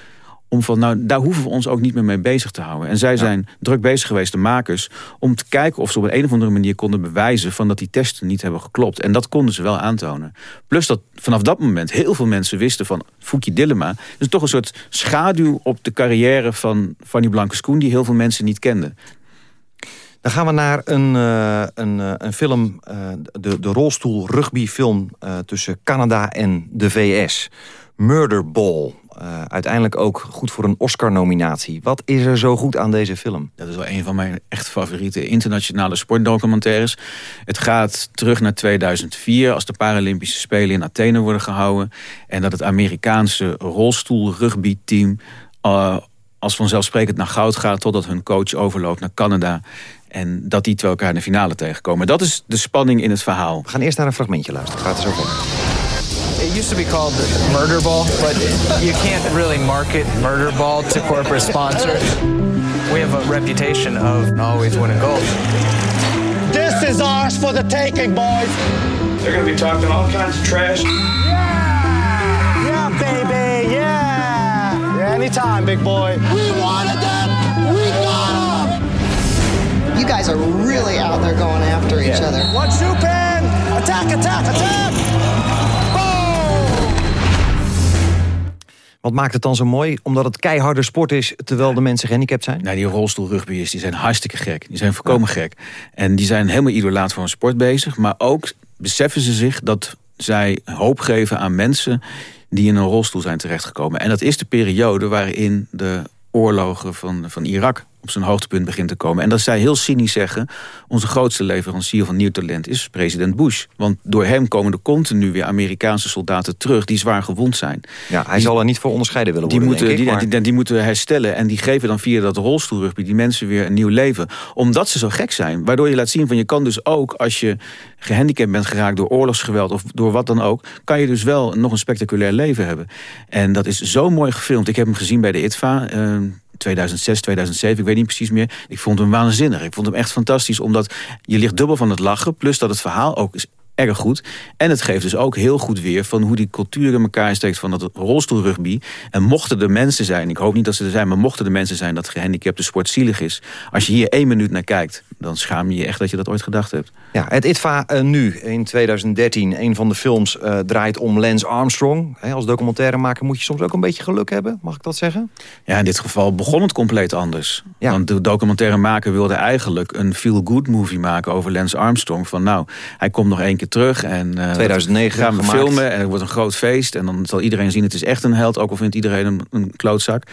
om van, nou, daar hoeven we ons ook niet meer mee bezig te houden. En zij ja. zijn druk bezig geweest, de makers, om te kijken of ze op een, een of andere manier konden bewijzen van dat die testen niet hebben geklopt. En dat konden ze wel aantonen. Plus dat vanaf dat moment heel veel mensen wisten van Foukje Dillema. Dus toch een soort schaduw op de carrière van Fanny Blankers-Koen die heel veel mensen niet kenden. Dan gaan we naar een, uh, een, uh, een film, uh, de, de rolstoel rugbyfilm tussen Canada en de VS. Murderball. uiteindelijk ook goed voor een Oscar-nominatie. Wat is er zo goed aan deze film? Dat is wel een van mijn echt favoriete internationale sportdocumentaires. Het gaat terug naar 2004 als de Paralympische Spelen in Athene worden gehouden. En dat het Amerikaanse rolstoel rugbyteam als vanzelfsprekend naar goud gaat... totdat hun coach overloopt naar Canada. En dat die twee elkaar in de finale tegenkomen. Dat is de spanning in het verhaal. We gaan eerst naar een fragmentje luisteren. Gaat er zo. It used to be called Murder Ball, but you can't really market Murder Ball to corporate sponsors. We have a reputation of always winning gold. This is ours for the taking, boys. They're going to be talking all kinds of trash. Yeah, baby, yeah. Yeah, anytime, big boy. You guys are really out there going after each other. One shoe pin. Attack, attack, attack. Wat maakt het dan zo mooi? Omdat het keiharde sport is, terwijl de mensen gehandicapt zijn? Nou, die rolstoelrugbyers die zijn hartstikke gek. Die zijn volkomen gek. En die zijn helemaal idolaat voor een sport bezig. Maar ook beseffen ze zich dat zij hoop geven aan mensen... die in een rolstoel zijn terechtgekomen. En dat is de periode waarin de oorlogen van, van Irak op zijn hoogtepunt begint te komen. En dat zij heel cynisch zeggen... onze grootste leverancier van nieuw talent is president Bush. Want door hem komen er continu weer Amerikaanse soldaten terug... die zwaar gewond zijn. Ja, hij zal er niet voor onderscheiden willen die worden, moeten, ik, die, maar- die, die moeten herstellen. En die geven dan via dat rolstoelrugby die mensen weer een nieuw leven. Omdat ze zo gek zijn. Waardoor je laat zien van je kan dus ook als je gehandicapt bent geraakt door oorlogsgeweld of door wat dan ook, kan je dus wel nog een spectaculair leven hebben. En dat is zo mooi gefilmd. Ik heb hem gezien bij de ITVA. eh, 2006, 2007, ik weet niet precies meer. Ik vond hem waanzinnig. Ik vond hem echt fantastisch, omdat je ligt dubbel van het lachen. Plus dat het verhaal ook is erg goed. En het geeft dus ook heel goed weer van hoe die cultuur in elkaar steekt van dat rolstoelrugby. En mochten er mensen zijn, ik hoop niet dat ze er zijn, maar mochten er mensen zijn dat gehandicapte sport zielig is. Als je hier één minuut naar kijkt, dan schaam je je echt dat je dat ooit gedacht hebt. Ja, het ITVA eh, nu, in 2013, een van de films eh, draait om Lance Armstrong. Hè, als documentairemaker moet je soms ook een beetje geluk hebben, mag ik dat zeggen? Ja, in dit geval begon het compleet anders. Want de documentairemaker wilde eigenlijk een feel-good movie maken over Lance Armstrong. Van nou, hij komt nog één keer terug en eh, 2009 gaan we gemaakt. filmen en het wordt een groot feest. En dan zal iedereen zien, het is echt een held, ook al vindt iedereen een, een klootzak.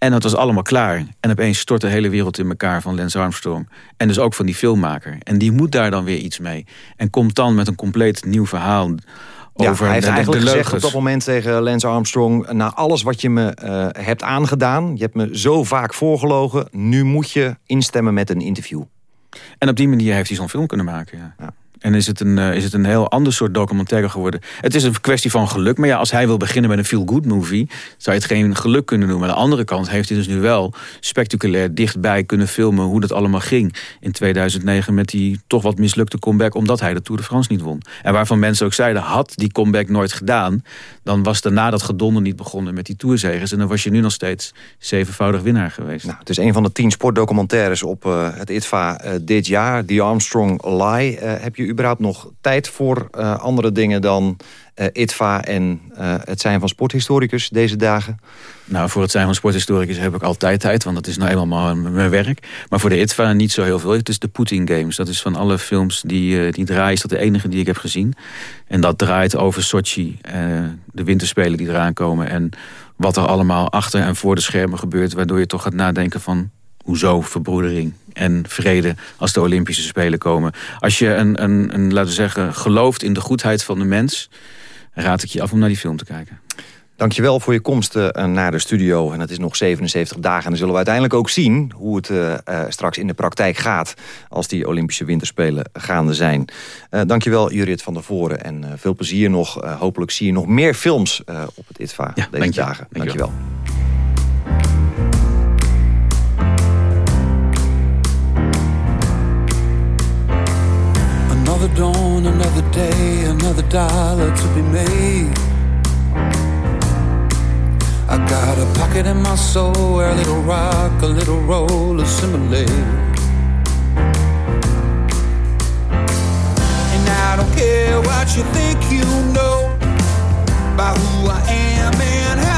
En het was allemaal klaar. En opeens stort de hele wereld in elkaar van Lance Armstrong. En dus ook van die filmmaker. En die moet daar dan weer iets mee. En komt dan met een compleet nieuw verhaal Ja, over hij heeft de, eigenlijk de gezegd op dat moment tegen Lance Armstrong... na alles wat je me eh, hebt aangedaan, je hebt me zo vaak voorgelogen... nu moet je instemmen met een interview. En op die manier heeft hij zo'n film kunnen maken. Ja. En is het, een, eh, is het een heel ander soort documentaire geworden. Het is een kwestie van geluk. Maar ja, als hij wil beginnen met een feel-good movie... zou je het geen geluk kunnen noemen. Aan de andere kant heeft hij dus nu wel spectaculair dichtbij kunnen filmen... hoe dat allemaal ging in 2009 met die toch wat mislukte comeback... omdat hij de Tour de France niet won. En waarvan mensen ook zeiden, had die comeback nooit gedaan... dan was daarna dat gedonder niet begonnen met die Tourzegers... en dan was je nu nog steeds zevenvoudig winnaar geweest. Nou, het is een van de tien sportdocumentaires op eh, het ITVA eh, dit jaar. The Armstrong Lie. Heb je überhaupt nog tijd voor eh, andere dingen dan eh, ITVA... en eh, het zijn van sporthistoricus deze dagen? Nou, voor het zijn van sporthistoricus heb ik altijd tijd, want dat is nou eenmaal mijn, werk. Maar voor de ITVA niet zo heel veel. Het is de Poetin Games. Dat is van alle films die, die draaien, is dat de enige die ik heb gezien. En dat draait over Sochi, de winterspelen die eraan komen. En wat er allemaal achter en voor de schermen gebeurt, waardoor je toch gaat nadenken van hoezo verbroedering en vrede als de Olympische Spelen komen. Als je een, een, een laten we zeggen, gelooft in de goedheid van de mens, raad ik je af om naar die film te kijken. Dankjewel voor je komst eh, naar de studio. En het is nog 77 dagen. En dan zullen we uiteindelijk ook zien hoe het eh, eh, straks in de praktijk gaat... als die Olympische Winterspelen gaande zijn. Eh dankjewel Jurit van der Voren. En veel plezier nog. Hopelijk zie je nog meer films op het ITVA deze dank je. dagen. Dankjewel. dankjewel. Another dawn, another day, another dollar to be made. I got a pocket in my soul where a little rock, a little roll assimilate. And I don't care what you think you know about who I am and how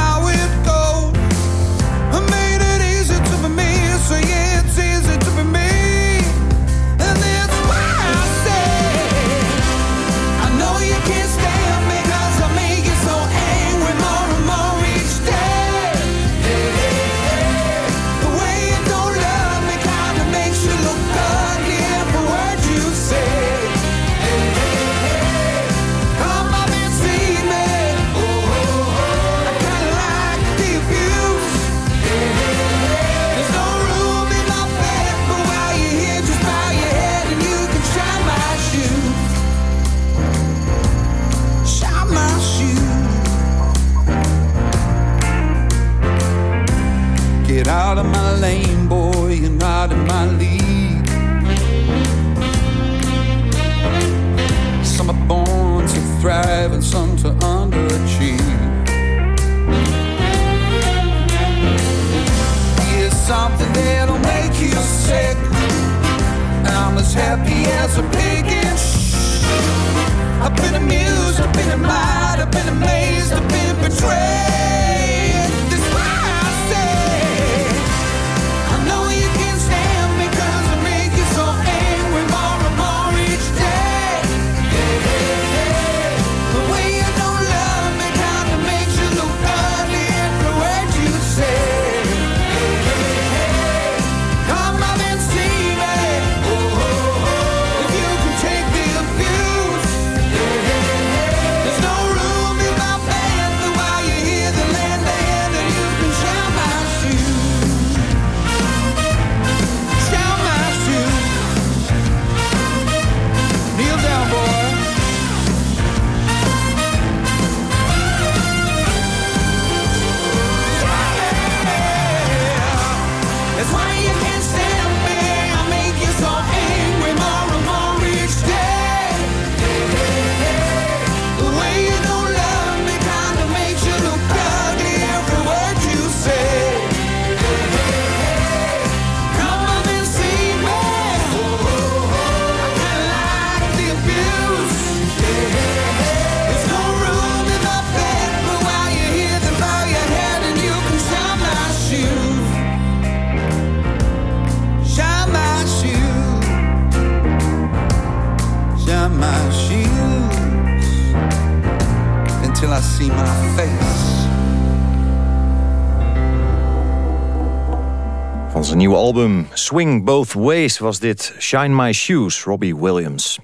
Swing Both Ways was dit Shine My Shoes, Robbie Williams.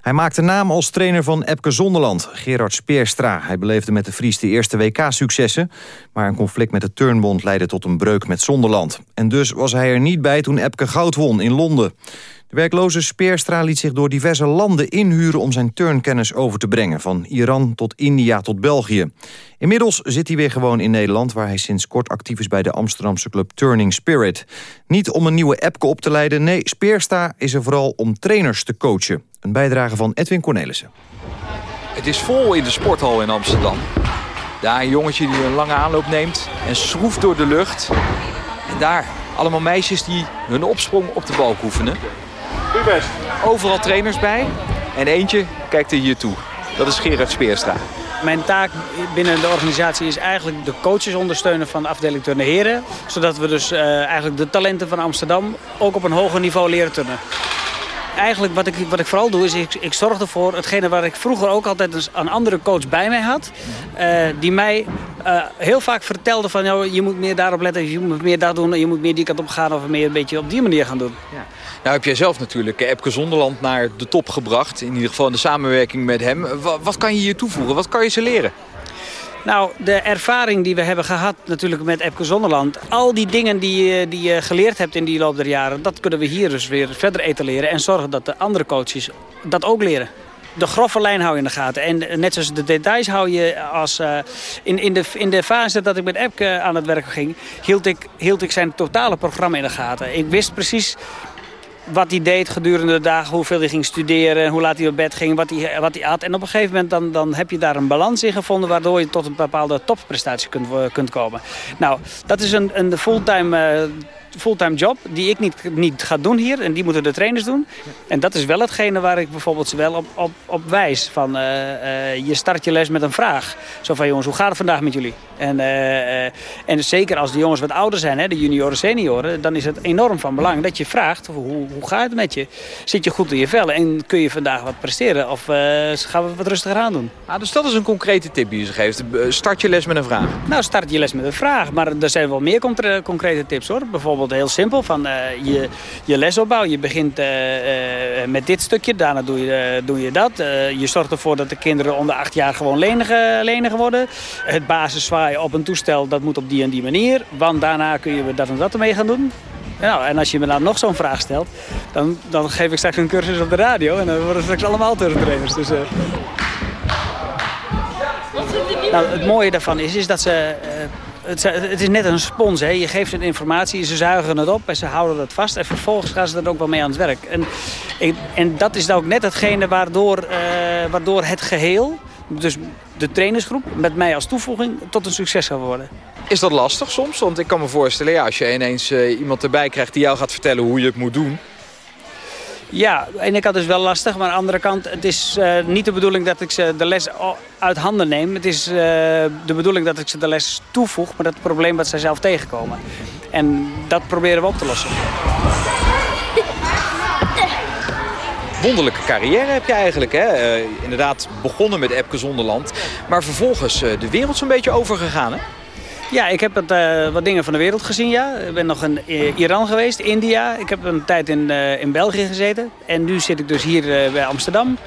Hij maakte naam als trainer van Epke Zonderland, Gerard Speerstra. Hij beleefde met de Fries de eerste WK-successen... maar een conflict met de Turnbond leidde tot een breuk met Zonderland. En dus was hij er niet bij toen Epke goud won in Londen. De werkloze Speerstra liet zich door diverse landen inhuren... om zijn turnkennis over te brengen, van Iran tot India tot België. Inmiddels zit hij weer gewoon in Nederland... waar hij sinds kort actief is bij de Amsterdamse club Turning Spirit. Niet om een nieuwe Epke op te leiden, nee, Speerstra is er vooral om trainers te coachen. Een bijdrage van Edwin Cornelissen. Het is vol in de sporthal in Amsterdam. Daar een jongetje die een lange aanloop neemt en schroeft door de lucht. En daar allemaal meisjes die hun opsprong op de balk oefenen. Best. Overal trainers bij en eentje kijkt er hier toe. Dat is Gerard Speerstra. Mijn taak binnen de organisatie is eigenlijk de coaches ondersteunen van de afdeling turnen heren. Zodat we dus eh, eigenlijk de talenten van Amsterdam ook op een hoger niveau leren turnen. Eigenlijk wat ik, wat ik vooral doe is, ik, ik zorg ervoor, hetgene waar ik vroeger ook altijd een andere coach bij mij had. eh, die mij eh, heel vaak vertelde van, joh, je moet meer daarop letten, je moet meer dat doen, je moet meer die kant op gaan of meer een beetje op die manier gaan doen. Nou heb jij zelf natuurlijk Epke Zonderland naar de top gebracht. In ieder geval in de samenwerking met hem. Wa- wat kan je hier toevoegen? Wat kan je ze leren? Nou, de ervaring die we hebben gehad natuurlijk met Epke Zonderland. Al die dingen die, je- die je geleerd hebt in die loop der jaren... dat kunnen we hier dus weer verder etaleren. En zorgen dat de andere coaches dat ook leren. De grove lijn hou je in de gaten. En net zoals de details hou je als... eh, in, in, de, in de fase dat ik met Epke aan het werk ging... Hield ik, hield ik zijn totale programma in de gaten. Ik wist precies wat hij deed gedurende de dagen, hoeveel hij ging studeren, hoe laat hij op bed ging, wat hij, wat hij at. En op een gegeven moment dan, dan heb je daar een balans in gevonden... waardoor je tot een bepaalde topprestatie kunt, wo- kunt komen. Nou, dat is een, een fulltime, eh, fulltime job die ik niet, niet ga doen hier. En die moeten de trainers doen. En dat is wel hetgene waar ik bijvoorbeeld ze wel op, op, op wijs. Van, eh, eh, je start je les met een vraag. Zo van, jongens, hoe gaat het vandaag met jullie? En, eh, en zeker als de jongens wat ouder zijn, hè, de junioren, senioren... dan is het enorm van belang dat je vraagt, hoe, hoe gaat het met je? Zit je goed in je vel en kun je vandaag wat presteren? Of gaan we wat rustiger aan doen? Ah, dus dat is een concrete tip die je ze geeft. Start je les met een vraag. Nou, start je les met een vraag. Maar er zijn wel meer concrete tips hoor. Bijvoorbeeld heel simpel van eh, je, je lesopbouw. Je begint eh, eh, met dit stukje, daarna doe je, doe je dat. Je zorgt ervoor dat de kinderen onder acht jaar gewoon lenige, lenige worden. Het basis zwaaien op een toestel, dat moet op die en die manier. Want daarna kun je dat en dat ermee gaan doen. Nou, en als je me dan nog zo'n vraag stelt, dan, dan geef ik straks een cursus op de radio. En dan worden straks allemaal turntrainers. Dus, nou, het mooie daarvan is, is dat ze... het, het is net een spons. Hè. Je geeft de informatie, ze zuigen het op en ze houden het vast. En vervolgens gaan ze er ook wel mee aan het werk. En, en dat is dan ook net hetgene waardoor, eh, waardoor het geheel, dus de trainersgroep, met mij als toevoeging, tot een succes gaat worden. Is dat lastig soms? Want ik kan me voorstellen, ja, als je ineens eh, iemand erbij krijgt die jou gaat vertellen hoe je het moet doen. Ja, aan de ene kant is het wel lastig, maar aan de andere kant... het is eh, niet de bedoeling dat ik ze de les uit handen neem. Het is eh, de bedoeling dat ik ze de les toevoeg... maar dat probleem wat zij zelf tegenkomen. En dat proberen we op te lossen. Wonderlijke carrière heb je eigenlijk, hè? Eh, inderdaad begonnen met Epke Zonderland. Maar vervolgens de wereld zo'n beetje overgegaan, hè? Ja, ik heb het, eh, wat dingen van de wereld gezien, ja. Ik ben nog in eh, Iran geweest, India. Ik heb een tijd in, eh, in België gezeten. En nu zit ik dus hier bij Amsterdam.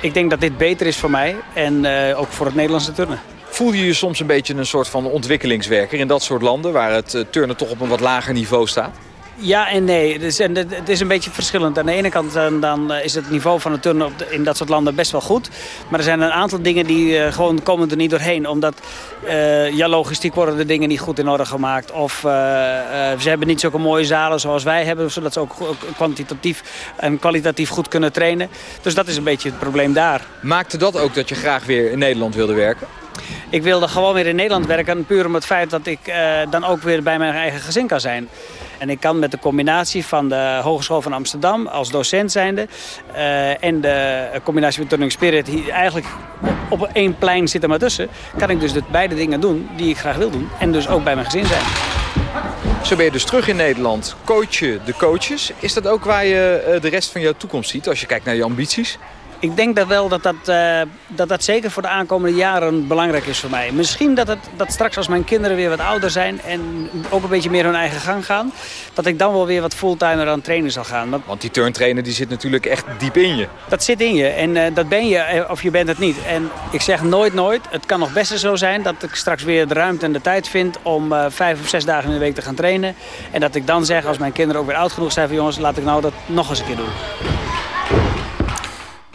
Ik denk dat dit beter is voor mij en ook voor het Nederlandse turnen. Voel je je soms een beetje een soort van ontwikkelingswerker in dat soort landen... waar het turnen toch op een wat lager niveau staat? Ja en nee. Het is, en het is een beetje verschillend. Aan de ene kant dan, dan eh, is het niveau van het turnen op de- in dat soort landen best wel goed. Maar er zijn een aantal dingen die eh, gewoon komen er niet doorheen. Omdat eh, ja, logistiek worden de dingen niet goed in orde gemaakt. Of eh, eh, ze hebben niet zulke mooie zalen zoals wij hebben. Zodat ze ook go- kwantitatief en kwalitatief goed kunnen trainen. Dus dat is een beetje het probleem daar. Maakte dat ook dat je graag weer in Nederland wilde werken? Ik wilde gewoon weer in Nederland werken. Puur om het feit dat ik eh, dan ook weer bij mijn eigen gezin kan zijn. En ik kan met de combinatie van de Hogeschool van Amsterdam als docent zijnde... eh, en de combinatie met Turning Spirit die eigenlijk op één plein zit er maar tussen... kan ik dus de beide dingen doen die ik graag wil doen. En dus ook bij mijn gezin zijn. Zo ben je dus terug in Nederland. Coach je de coaches. Is dat ook waar je eh, de rest van jouw toekomst ziet als je kijkt naar je ambities? Ik denk dat wel dat dat, eh, dat dat zeker voor de aankomende jaren belangrijk is voor mij. Misschien dat, het, dat straks als mijn kinderen weer wat ouder zijn en ook een beetje meer hun eigen gang gaan... dat ik dan wel weer wat fulltimer aan trainen zal gaan. Want Want die turntrainer die zit natuurlijk echt diep in je. dat zit in je en eh, dat ben je eh, of je bent het niet. En ik zeg nooit nooit, het kan nog best zo zijn... dat ik straks weer de ruimte en de tijd vind om vijf of zes dagen in de week te gaan trainen. En dat ik dan zeg, als mijn kinderen ook weer oud genoeg zijn... van jongens, laat ik nou dat nog eens een keer doen.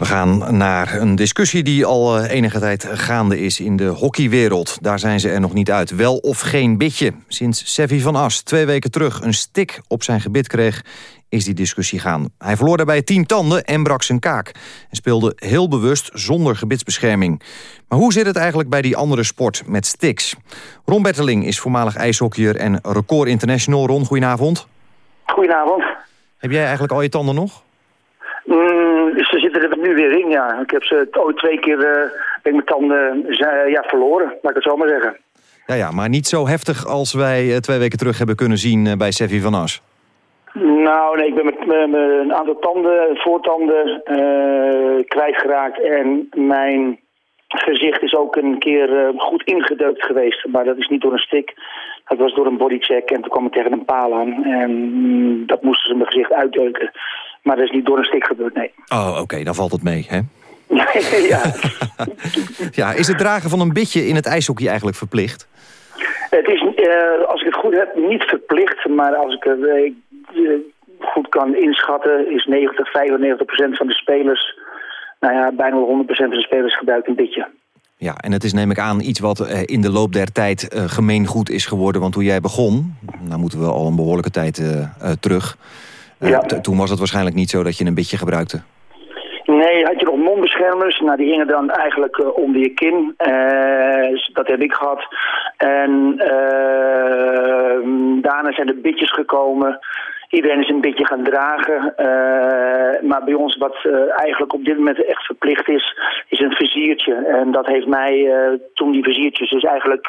We gaan naar een discussie die al eh, enige tijd gaande is in de hockeywereld. Daar zijn ze er nog niet uit. Wel of geen bitje. Sinds Sevi van As twee weken terug een stik op zijn gebit kreeg... is die discussie gaan. Hij verloor daarbij tien tanden en brak zijn kaak. En speelde heel bewust zonder gebitsbescherming. Maar hoe zit het eigenlijk bij die andere sport met sticks? Ron Betteling is voormalig ijshockeyer en record international. Ron, goedenavond. Goedenavond. Heb jij eigenlijk al je tanden nog? Mm, ze zitten er nu weer in, ja. Ik heb ze ooit twee keer eh, ben ik mijn tanden eh, ja, verloren, laat ik het zo maar zeggen. Ja, ja, maar niet zo heftig als wij eh, twee weken terug hebben kunnen zien eh, bij Sevi van As. Nou, nee, ik ben met, met- met een aantal tanden, voortanden eh, kwijtgeraakt. En mijn gezicht is ook een keer eh, goed ingedeukt geweest. Maar dat is niet door een stick. Dat was door een bodycheck. En toen kwam ik tegen een paal aan. En mm, dat moesten ze mijn gezicht uitdeuken. Maar dat is niet door een stick gebeurd, nee. Oh, oké, dan valt het mee, hè? ja. Ja, is het dragen van een bitje in het ijshockey eigenlijk verplicht? Het is, eh, als ik het goed heb, niet verplicht. Maar als ik het eh, eh, goed kan inschatten, is 90, 95 procent van de spelers... Nou ja, bijna wel 100 procent van de spelers gebruikt een bitje. Ja, en het is neem ik aan iets wat in de loop der tijd gemeengoed is geworden. Want toen jij begon, nou moeten we al een behoorlijke tijd terug. Eh, Ja. Toen was het waarschijnlijk niet zo dat je een bitje gebruikte. Nee, had je nog mondbeschermers. Nou, die gingen dan eigenlijk eh, onder je kin. Eh, dat heb ik gehad. En eh, daarna zijn er bitjes gekomen. Iedereen is een beetje gaan dragen. Maar bij ons wat eigenlijk op dit moment echt verplicht is, is een viziertje. En dat heeft mij, toen die viziertjes dus eigenlijk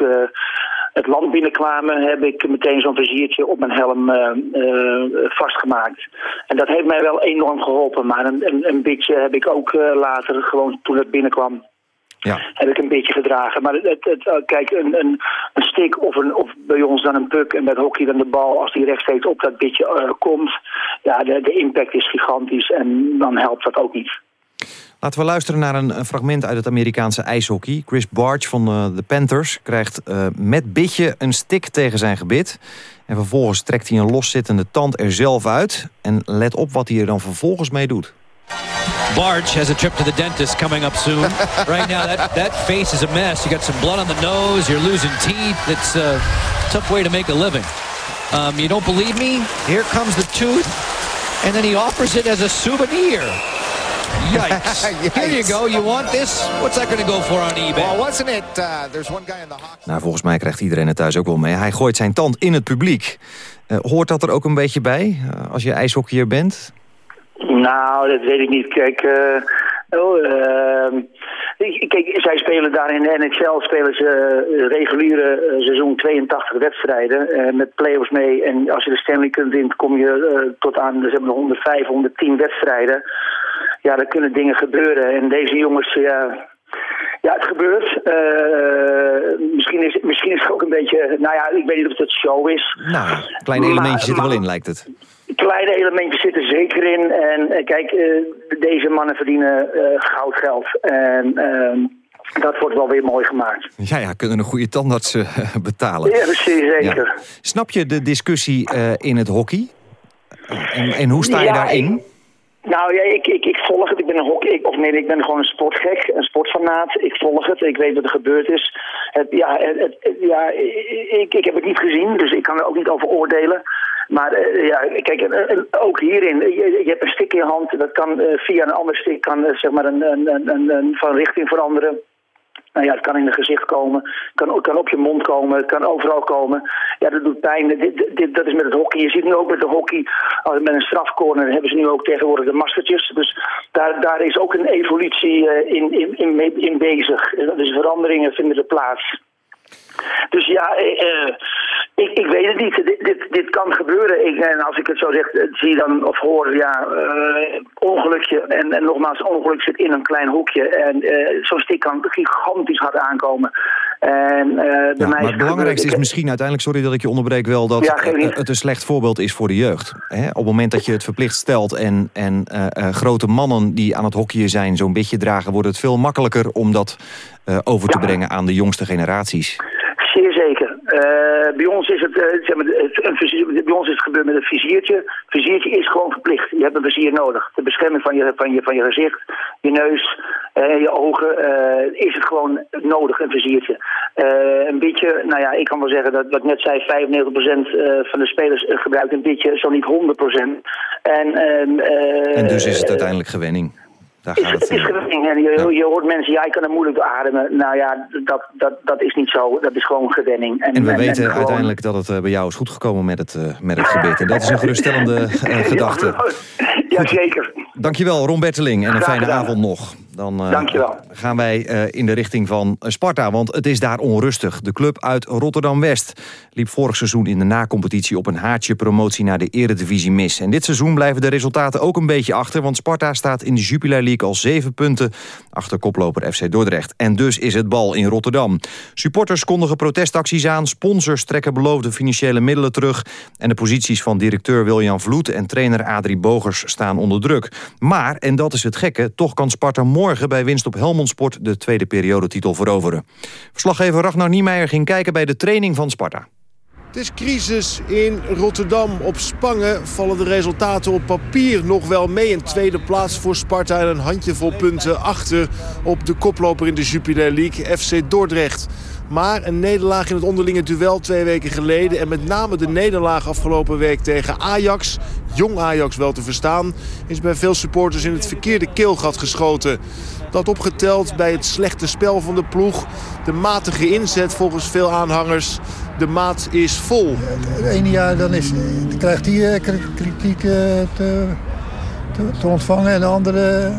het land binnenkwamen, heb ik meteen zo'n viziertje op mijn helm eh, eh, vastgemaakt. En dat heeft mij wel enorm geholpen. Maar een, een, een beetje heb ik ook eh, later, gewoon toen het binnenkwam, Ja. heb ik een beetje gedragen. Maar het, het, kijk, een, een, een stick of, een, of bij ons dan een puck en met hockey dan de bal, als die rechtstreeks op dat beetje eh, komt, ja, de, de impact is gigantisch en dan helpt dat ook niet. Laten we luisteren naar een, fragment uit het Amerikaanse ijshockey. Chris Barge van eh, de Panthers krijgt eh, met bitje een stick tegen zijn gebit. En vervolgens trekt hij een loszittende tand er zelf uit. En let op wat hij er dan vervolgens mee doet. Barge has a trip to the dentist coming up soon. right now, that, that face is a mess. You got some blood on the nose. You're losing teeth. It's a tough way to make a living. Um, you don't believe me? Here comes the tooth. And then he offers it as a souvenir. Yikes. Here you go. You want this? What's that going to go for on eBay? Well, wasn't it? Uh, there's one guy in the hockey. Nou, volgens mij krijgt iedereen het thuis ook wel mee. Hij gooit zijn tand in het publiek. Eh, hoort dat er ook een beetje bij, eh, als je ijshockeyer bent? Nou, dat weet ik niet. Kijk, eh, oh, ehm, ik- kijk, zij spelen daar in de NHL spelen ze reguliere seizoen 82 wedstrijden eh, met play-offs mee. En als je de Stanley Cup wint, kom je eh, tot aan ze hebben 105, 110 wedstrijden. Ja, dan kunnen dingen gebeuren. En deze jongens, ja, ja, het gebeurt. Eh, misschien, is, misschien is het ook een beetje, nou ja, ik weet niet of het show is. Nou, kleine Maar- elementje zit er wel in, lijkt het. Kleine elementjes zitten zeker in. En eh, kijk, eh, deze mannen verdienen eh goudgeld. En ehm, dat wordt wel weer mooi gemaakt. Ja, ja, kunnen een goede tandarts eh, betalen. Ja, precies, zeker. Ja. Snap je de discussie eh, in het hockey? En, en hoe sta je Ja, daarin? Nou ja, ik, ik, ik volg het. Ik ben een hockey, ik, of nee, ik ben gewoon een sportgek, een sportfanaat. Ik volg het. Ik weet wat er gebeurd is. Het, ja, het, ja ik, ik heb het niet gezien, dus ik kan er ook niet over oordelen. Maar eh, ja, kijk, ook hierin, je, je hebt een stick in je hand. Dat kan eh, via een ander stick kan, eh, zeg maar een, een, een, een- van richting veranderen. Nou ja, het kan in het gezicht komen, kan, kan op je mond komen, kan overal komen. Ja, dat doet pijn. Dit, dit, dat is met het hockey. Je ziet nu ook met de hockey, met een strafcorner hebben ze nu ook tegenwoordig de maskertjes. Dus daar, daar is ook een evolutie eh, in, in, in, in bezig. Dus veranderingen vinden er plaats. Dus ja, eh, ik, ik weet het niet. Dit, dit, dit kan gebeuren. Ik, en als ik het zo zeg, eh, zie dan of hoor, ja, eh, ongelukje. En, en nogmaals, ongeluk zit in een klein hoekje. En eh, zo'n stick kan gigantisch hard aankomen. En, bij Ja, maar het belangrijkste is misschien uiteindelijk, sorry dat ik je onderbreek wel, dat Ja, het een slecht voorbeeld is voor de jeugd. Hè? Op het moment dat je het verplicht stelt en, en grote mannen die aan het hockeyen zijn zo'n beetje dragen, wordt het veel makkelijker om dat over te brengen aan de jongste generaties. Eh, bij ons is het, eh, zeg maar, bij ons is het gebeurd met een viziertje. Viziertje is gewoon verplicht. Je hebt een vizier nodig. De bescherming van je, van je, van je gezicht, je neus, eh, je ogen, is het gewoon nodig, een viziertje. Een beetje, nou ja, ik kan wel zeggen dat wat ik net zei, 95% eh, van de spelers gebruikt een beetje, zo niet 100%. En, ehm, eh, En dus is het uiteindelijk gewenning. Daar gaat het is gewenning. En je, je hoort mensen, ja, ik kan er moeilijk door ademen. Nou ja, dat, dat, dat is niet zo. Dat is gewoon gewenning. En we weten gewoon- uiteindelijk dat het eh, bij jou is goed gekomen met het, eh, met het gebit. En dat is een geruststellende eh, gedachte. Ja, zeker. Dankjewel Ron Berteling en een Graag fijne gedaan. avond nog. Dan eh, Dankjewel. gaan wij eh, in de richting van Sparta, want het is daar onrustig. De club uit Rotterdam-West liep vorig seizoen in de nacompetitie... op een haartje promotie naar de eredivisie mis. En dit seizoen blijven de resultaten ook een beetje achter... want Sparta staat in de Jupiler League al zeven punten... achter koploper FC Dordrecht. En dus is het bal in Rotterdam. Supporters kondigen protestacties aan... sponsors trekken beloofde financiële middelen terug... en de posities van directeur Wiljan Vloed en trainer Adrie Bogers staan onder druk. Maar, en dat is het gekke, toch kan Sparta morgen bij winst op Helmond Sport... de tweede periodetitel veroveren. Verslaggever Ragnar Niemeyer ging kijken bij de training van Sparta. Het is crisis in Rotterdam. Op Spangen vallen de resultaten op papier nog wel mee. Een tweede plaats voor Sparta en een handjevol punten achter op de koploper in de Jupiler League, FC Dordrecht. Maar een nederlaag in het onderlinge duel twee weken geleden... en met name de nederlaag afgelopen week tegen Ajax... jong Ajax wel te verstaan... is bij veel supporters in het verkeerde keelgat geschoten. Dat opgeteld bij het slechte spel van de ploeg... de matige inzet volgens veel aanhangers... de maat is vol. Het ene jaar dan is, krijgt hij eh, kri- kritiek eh, te, te, ontvangen en de andere,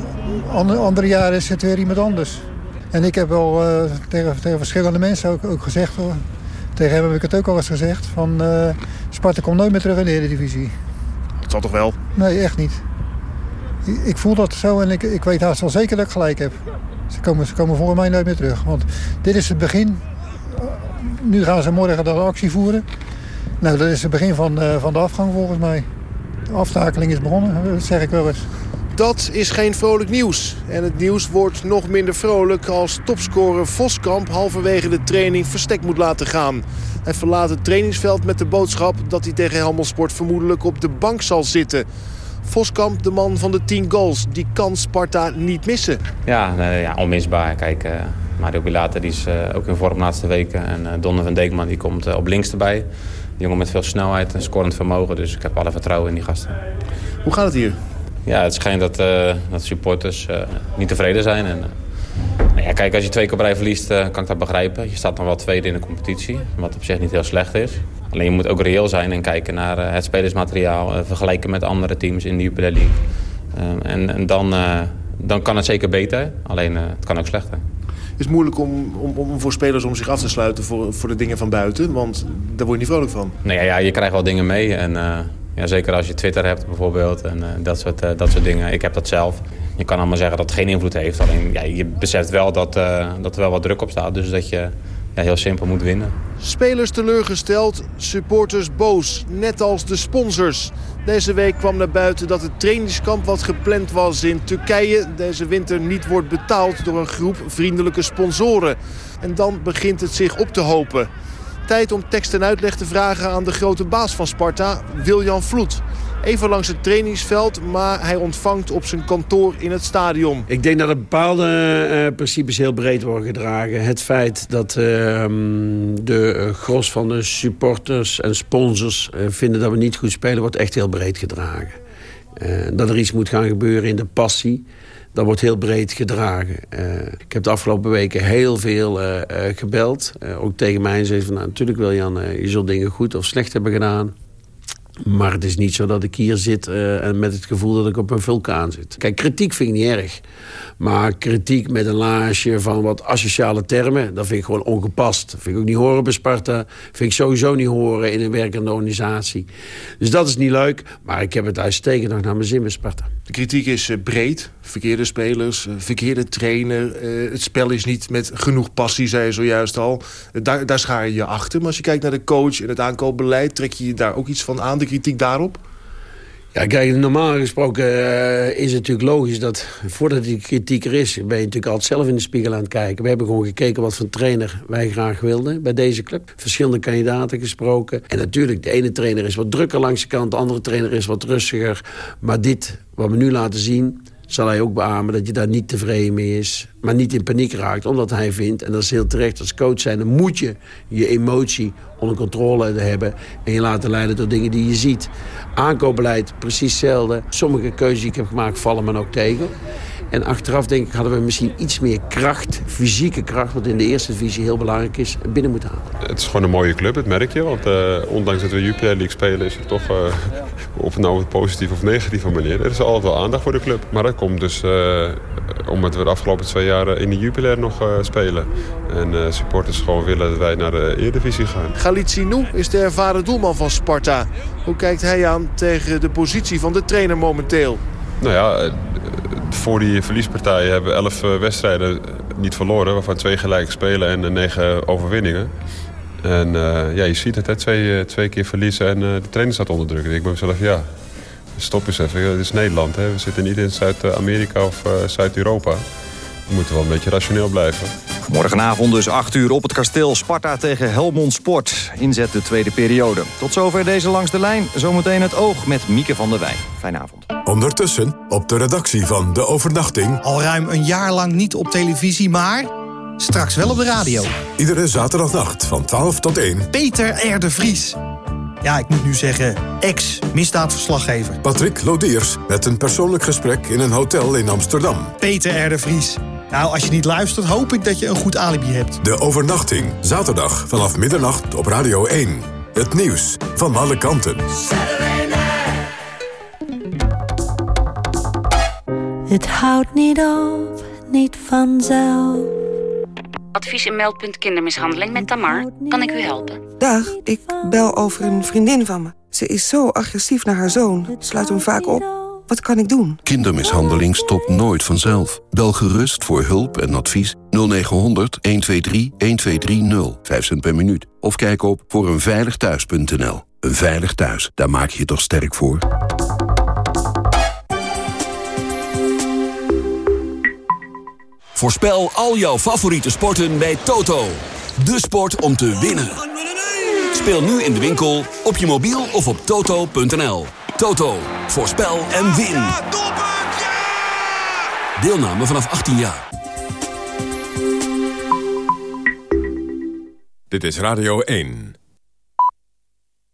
andere, andere jaren is het weer iemand anders. En ik heb al eh, tegen, tegen verschillende mensen ook, ook gezegd, hoor. tegen hem heb ik het ook al eens gezegd, van eh, Sparta komt nooit meer terug in de Eredivisie. Dat zal toch wel? Nee, echt niet. Ik, ik voel dat zo en ik, ik weet haast wel zeker dat ik gelijk heb. Ze komen, ze komen voor mij nooit meer terug. Want dit is het begin. Nu gaan ze morgen dan actie voeren. Nou, dat is het begin van, eh, van de afgang volgens mij. De aftakeling is begonnen, dat zeg ik wel eens. Dat is geen vrolijk nieuws. En het nieuws wordt nog minder vrolijk als topscorer Voskamp halverwege de training verstek moet laten gaan. Hij verlaat het trainingsveld met de boodschap dat hij tegen Helmond Sport vermoedelijk op de bank zal zitten. Voskamp, de man van de 10 goals, die kan Sparta niet missen. Ja, nee, ja onmisbaar. Kijk, uh, Mario Bilate die is uh, ook in vorm de laatste weken. En uh, Donner van Deekman die komt op links erbij. Een jongen met veel snelheid en scorend vermogen. Dus ik heb alle vertrouwen in die gasten. Hoe gaat het hier? Ja, het schijnt dat, dat supporters niet tevreden zijn. En, ja, kijk, als je twee keer op rij verliest, kan ik dat begrijpen. Je staat dan wel tweede in de competitie, wat op zich niet heel slecht is. Alleen je moet ook reëel zijn en kijken naar het spelersmateriaal. Vergelijken met andere teams in de Jupiler League. En, en dan, dan kan het zeker beter. Alleen het kan ook slechter. Het is moeilijk om, om, om voor spelers om zich af te sluiten voor, voor de dingen van buiten. Want daar word je niet vrolijk van. Nee, ja, je krijgt wel dingen mee. En, ja, zeker als je Twitter hebt bijvoorbeeld. En dat, soort, dat soort dingen. Ik heb dat zelf. Je kan allemaal zeggen dat het geen invloed heeft. Alleen ja, je beseft wel dat, dat er wel wat druk op staat. Dus dat je ja, heel simpel moet winnen. Spelers teleurgesteld, supporters boos, net als de sponsors. Deze week kwam naar buiten dat het trainingskamp wat gepland was in Turkije... deze winter niet wordt betaald door een groep vriendelijke sponsoren. En dan begint het zich op te hopen. Tijd om tekst en uitleg te vragen aan de grote baas van Sparta, Wiljan Vloed. Even langs het trainingsveld, maar hij ontvangt op zijn kantoor in het stadion. Ik denk dat er bepaalde uh, principes heel breed worden gedragen. Het feit dat uh, de gros van de supporters en sponsors vinden dat we niet goed spelen... wordt echt heel breed gedragen. Dat er iets moet gaan gebeuren in de passie... Dat wordt heel breed gedragen. Uh, ik heb de afgelopen weken heel veel uh, gebeld. ook tegen mij en zei van... Nou, natuurlijk Wiljan, je zult dingen goed of slecht hebben gedaan. Maar het is niet zo dat ik hier zit en met het gevoel dat ik op een vulkaan zit. Kijk, kritiek vind ik niet erg. Maar kritiek met een laagje van wat asociale termen... dat vind ik gewoon ongepast. Dat vind ik ook niet horen bij Sparta. vind ik sowieso niet horen in een werkende organisatie. Dus dat is niet leuk. Maar ik heb het uitstekend nog naar mijn zin bij Sparta. De kritiek is uh, breed. Verkeerde spelers, uh, verkeerde trainer. het spel is niet met genoeg passie, zei je zojuist al. daar, daar schaar je je achter. Maar als je kijkt naar de coach en het aankoopbeleid... trek je daar ook iets van aan, de kritiek daarop? Ja, kijk, normaal gesproken uh, is het natuurlijk logisch dat voordat die kritiek er is... ben je natuurlijk altijd zelf in de spiegel aan het kijken. We hebben gewoon gekeken wat voor trainer wij graag wilden bij deze club. Verschillende kandidaten gesproken. En natuurlijk, de ene trainer is wat drukker langs de kant... de andere trainer is wat rustiger. Maar dit, wat we nu laten zien zal hij ook beamen dat je daar niet tevreden mee is. Maar niet in paniek raakt, omdat hij vindt... en dat is heel terecht als coach zijn... dan moet je je emotie onder controle hebben... en je laten leiden door dingen die je ziet. Aankoopbeleid, precies hetzelfde. Sommige keuzes die ik heb gemaakt vallen me ook tegen. En achteraf denk ik hadden we misschien iets meer kracht, fysieke kracht... wat in de eerste divisie heel belangrijk is, binnen moeten halen. Het is gewoon een mooie club, dat merk je. Want uh, ondanks dat we Jupiler League spelen... is het toch, uh, of nou op positieve of negatieve manier... er is altijd wel aandacht voor de club. Maar dat komt dus uh, omdat we de afgelopen twee jaar in de Jupiler nog spelen. En supporters gewoon willen dat wij naar de Eredivisie gaan. Galit Sinou is de ervaren doelman van Sparta. Hoe kijkt hij aan tegen de positie van de trainer momenteel? Nou ja, voor die verliespartijen hebben we elf wedstrijden niet verloren. Waarvan twee gelijk spelen en negen overwinningen. En ja, je ziet het, hè, twee, twee keer verliezen en de trainer staat onder druk. Ik ben mezelf, ja, stop eens even. Het is Nederland, hè. we zitten niet in Zuid-Amerika of Zuid-Europa. We moeten wel een beetje rationeel blijven. Morgenavond dus 8 uur op het kasteel Sparta tegen Helmond Sport. Inzet de tweede periode. Tot zover deze langs de lijn. Zometeen het oog met Mieke van der Wijn. Fijne avond. Ondertussen op de redactie van De Overnachting... Al ruim een jaar lang niet op televisie, maar straks wel op de radio. Iedere zaterdagnacht van 12 tot 1... Peter R. de Vries. Ja, ik moet nu zeggen, ex-misdaadverslaggever. Patrick Lodiers met een persoonlijk gesprek in een hotel in Amsterdam. Peter R. de Vries. Nou, als je niet luistert, hoop ik dat je een goed alibi hebt. De overnachting, zaterdag vanaf middernacht op Radio 1. Het nieuws van alle kanten. Het houdt niet op, niet vanzelf. Advies in meldpunt kindermishandeling met Tamar. Kan ik u helpen? Dag, ik bel over een vriendin van me. Ze is zo agressief naar haar zoon. Sluit hem vaak op. Wat kan ik doen? Kindermishandeling stopt nooit vanzelf. Bel gerust voor hulp en advies 0900 123 1230. 5 cent per minuut. Of kijk op voor eenveiligthuis.nl. Een veilig thuis, daar maak je je toch sterk voor? Voorspel al jouw favoriete sporten bij Toto. De sport om te winnen. Speel nu in de winkel, op je mobiel of op toto.nl. Toto, voorspel en win. Deelname vanaf 18 jaar. Dit is Radio 1.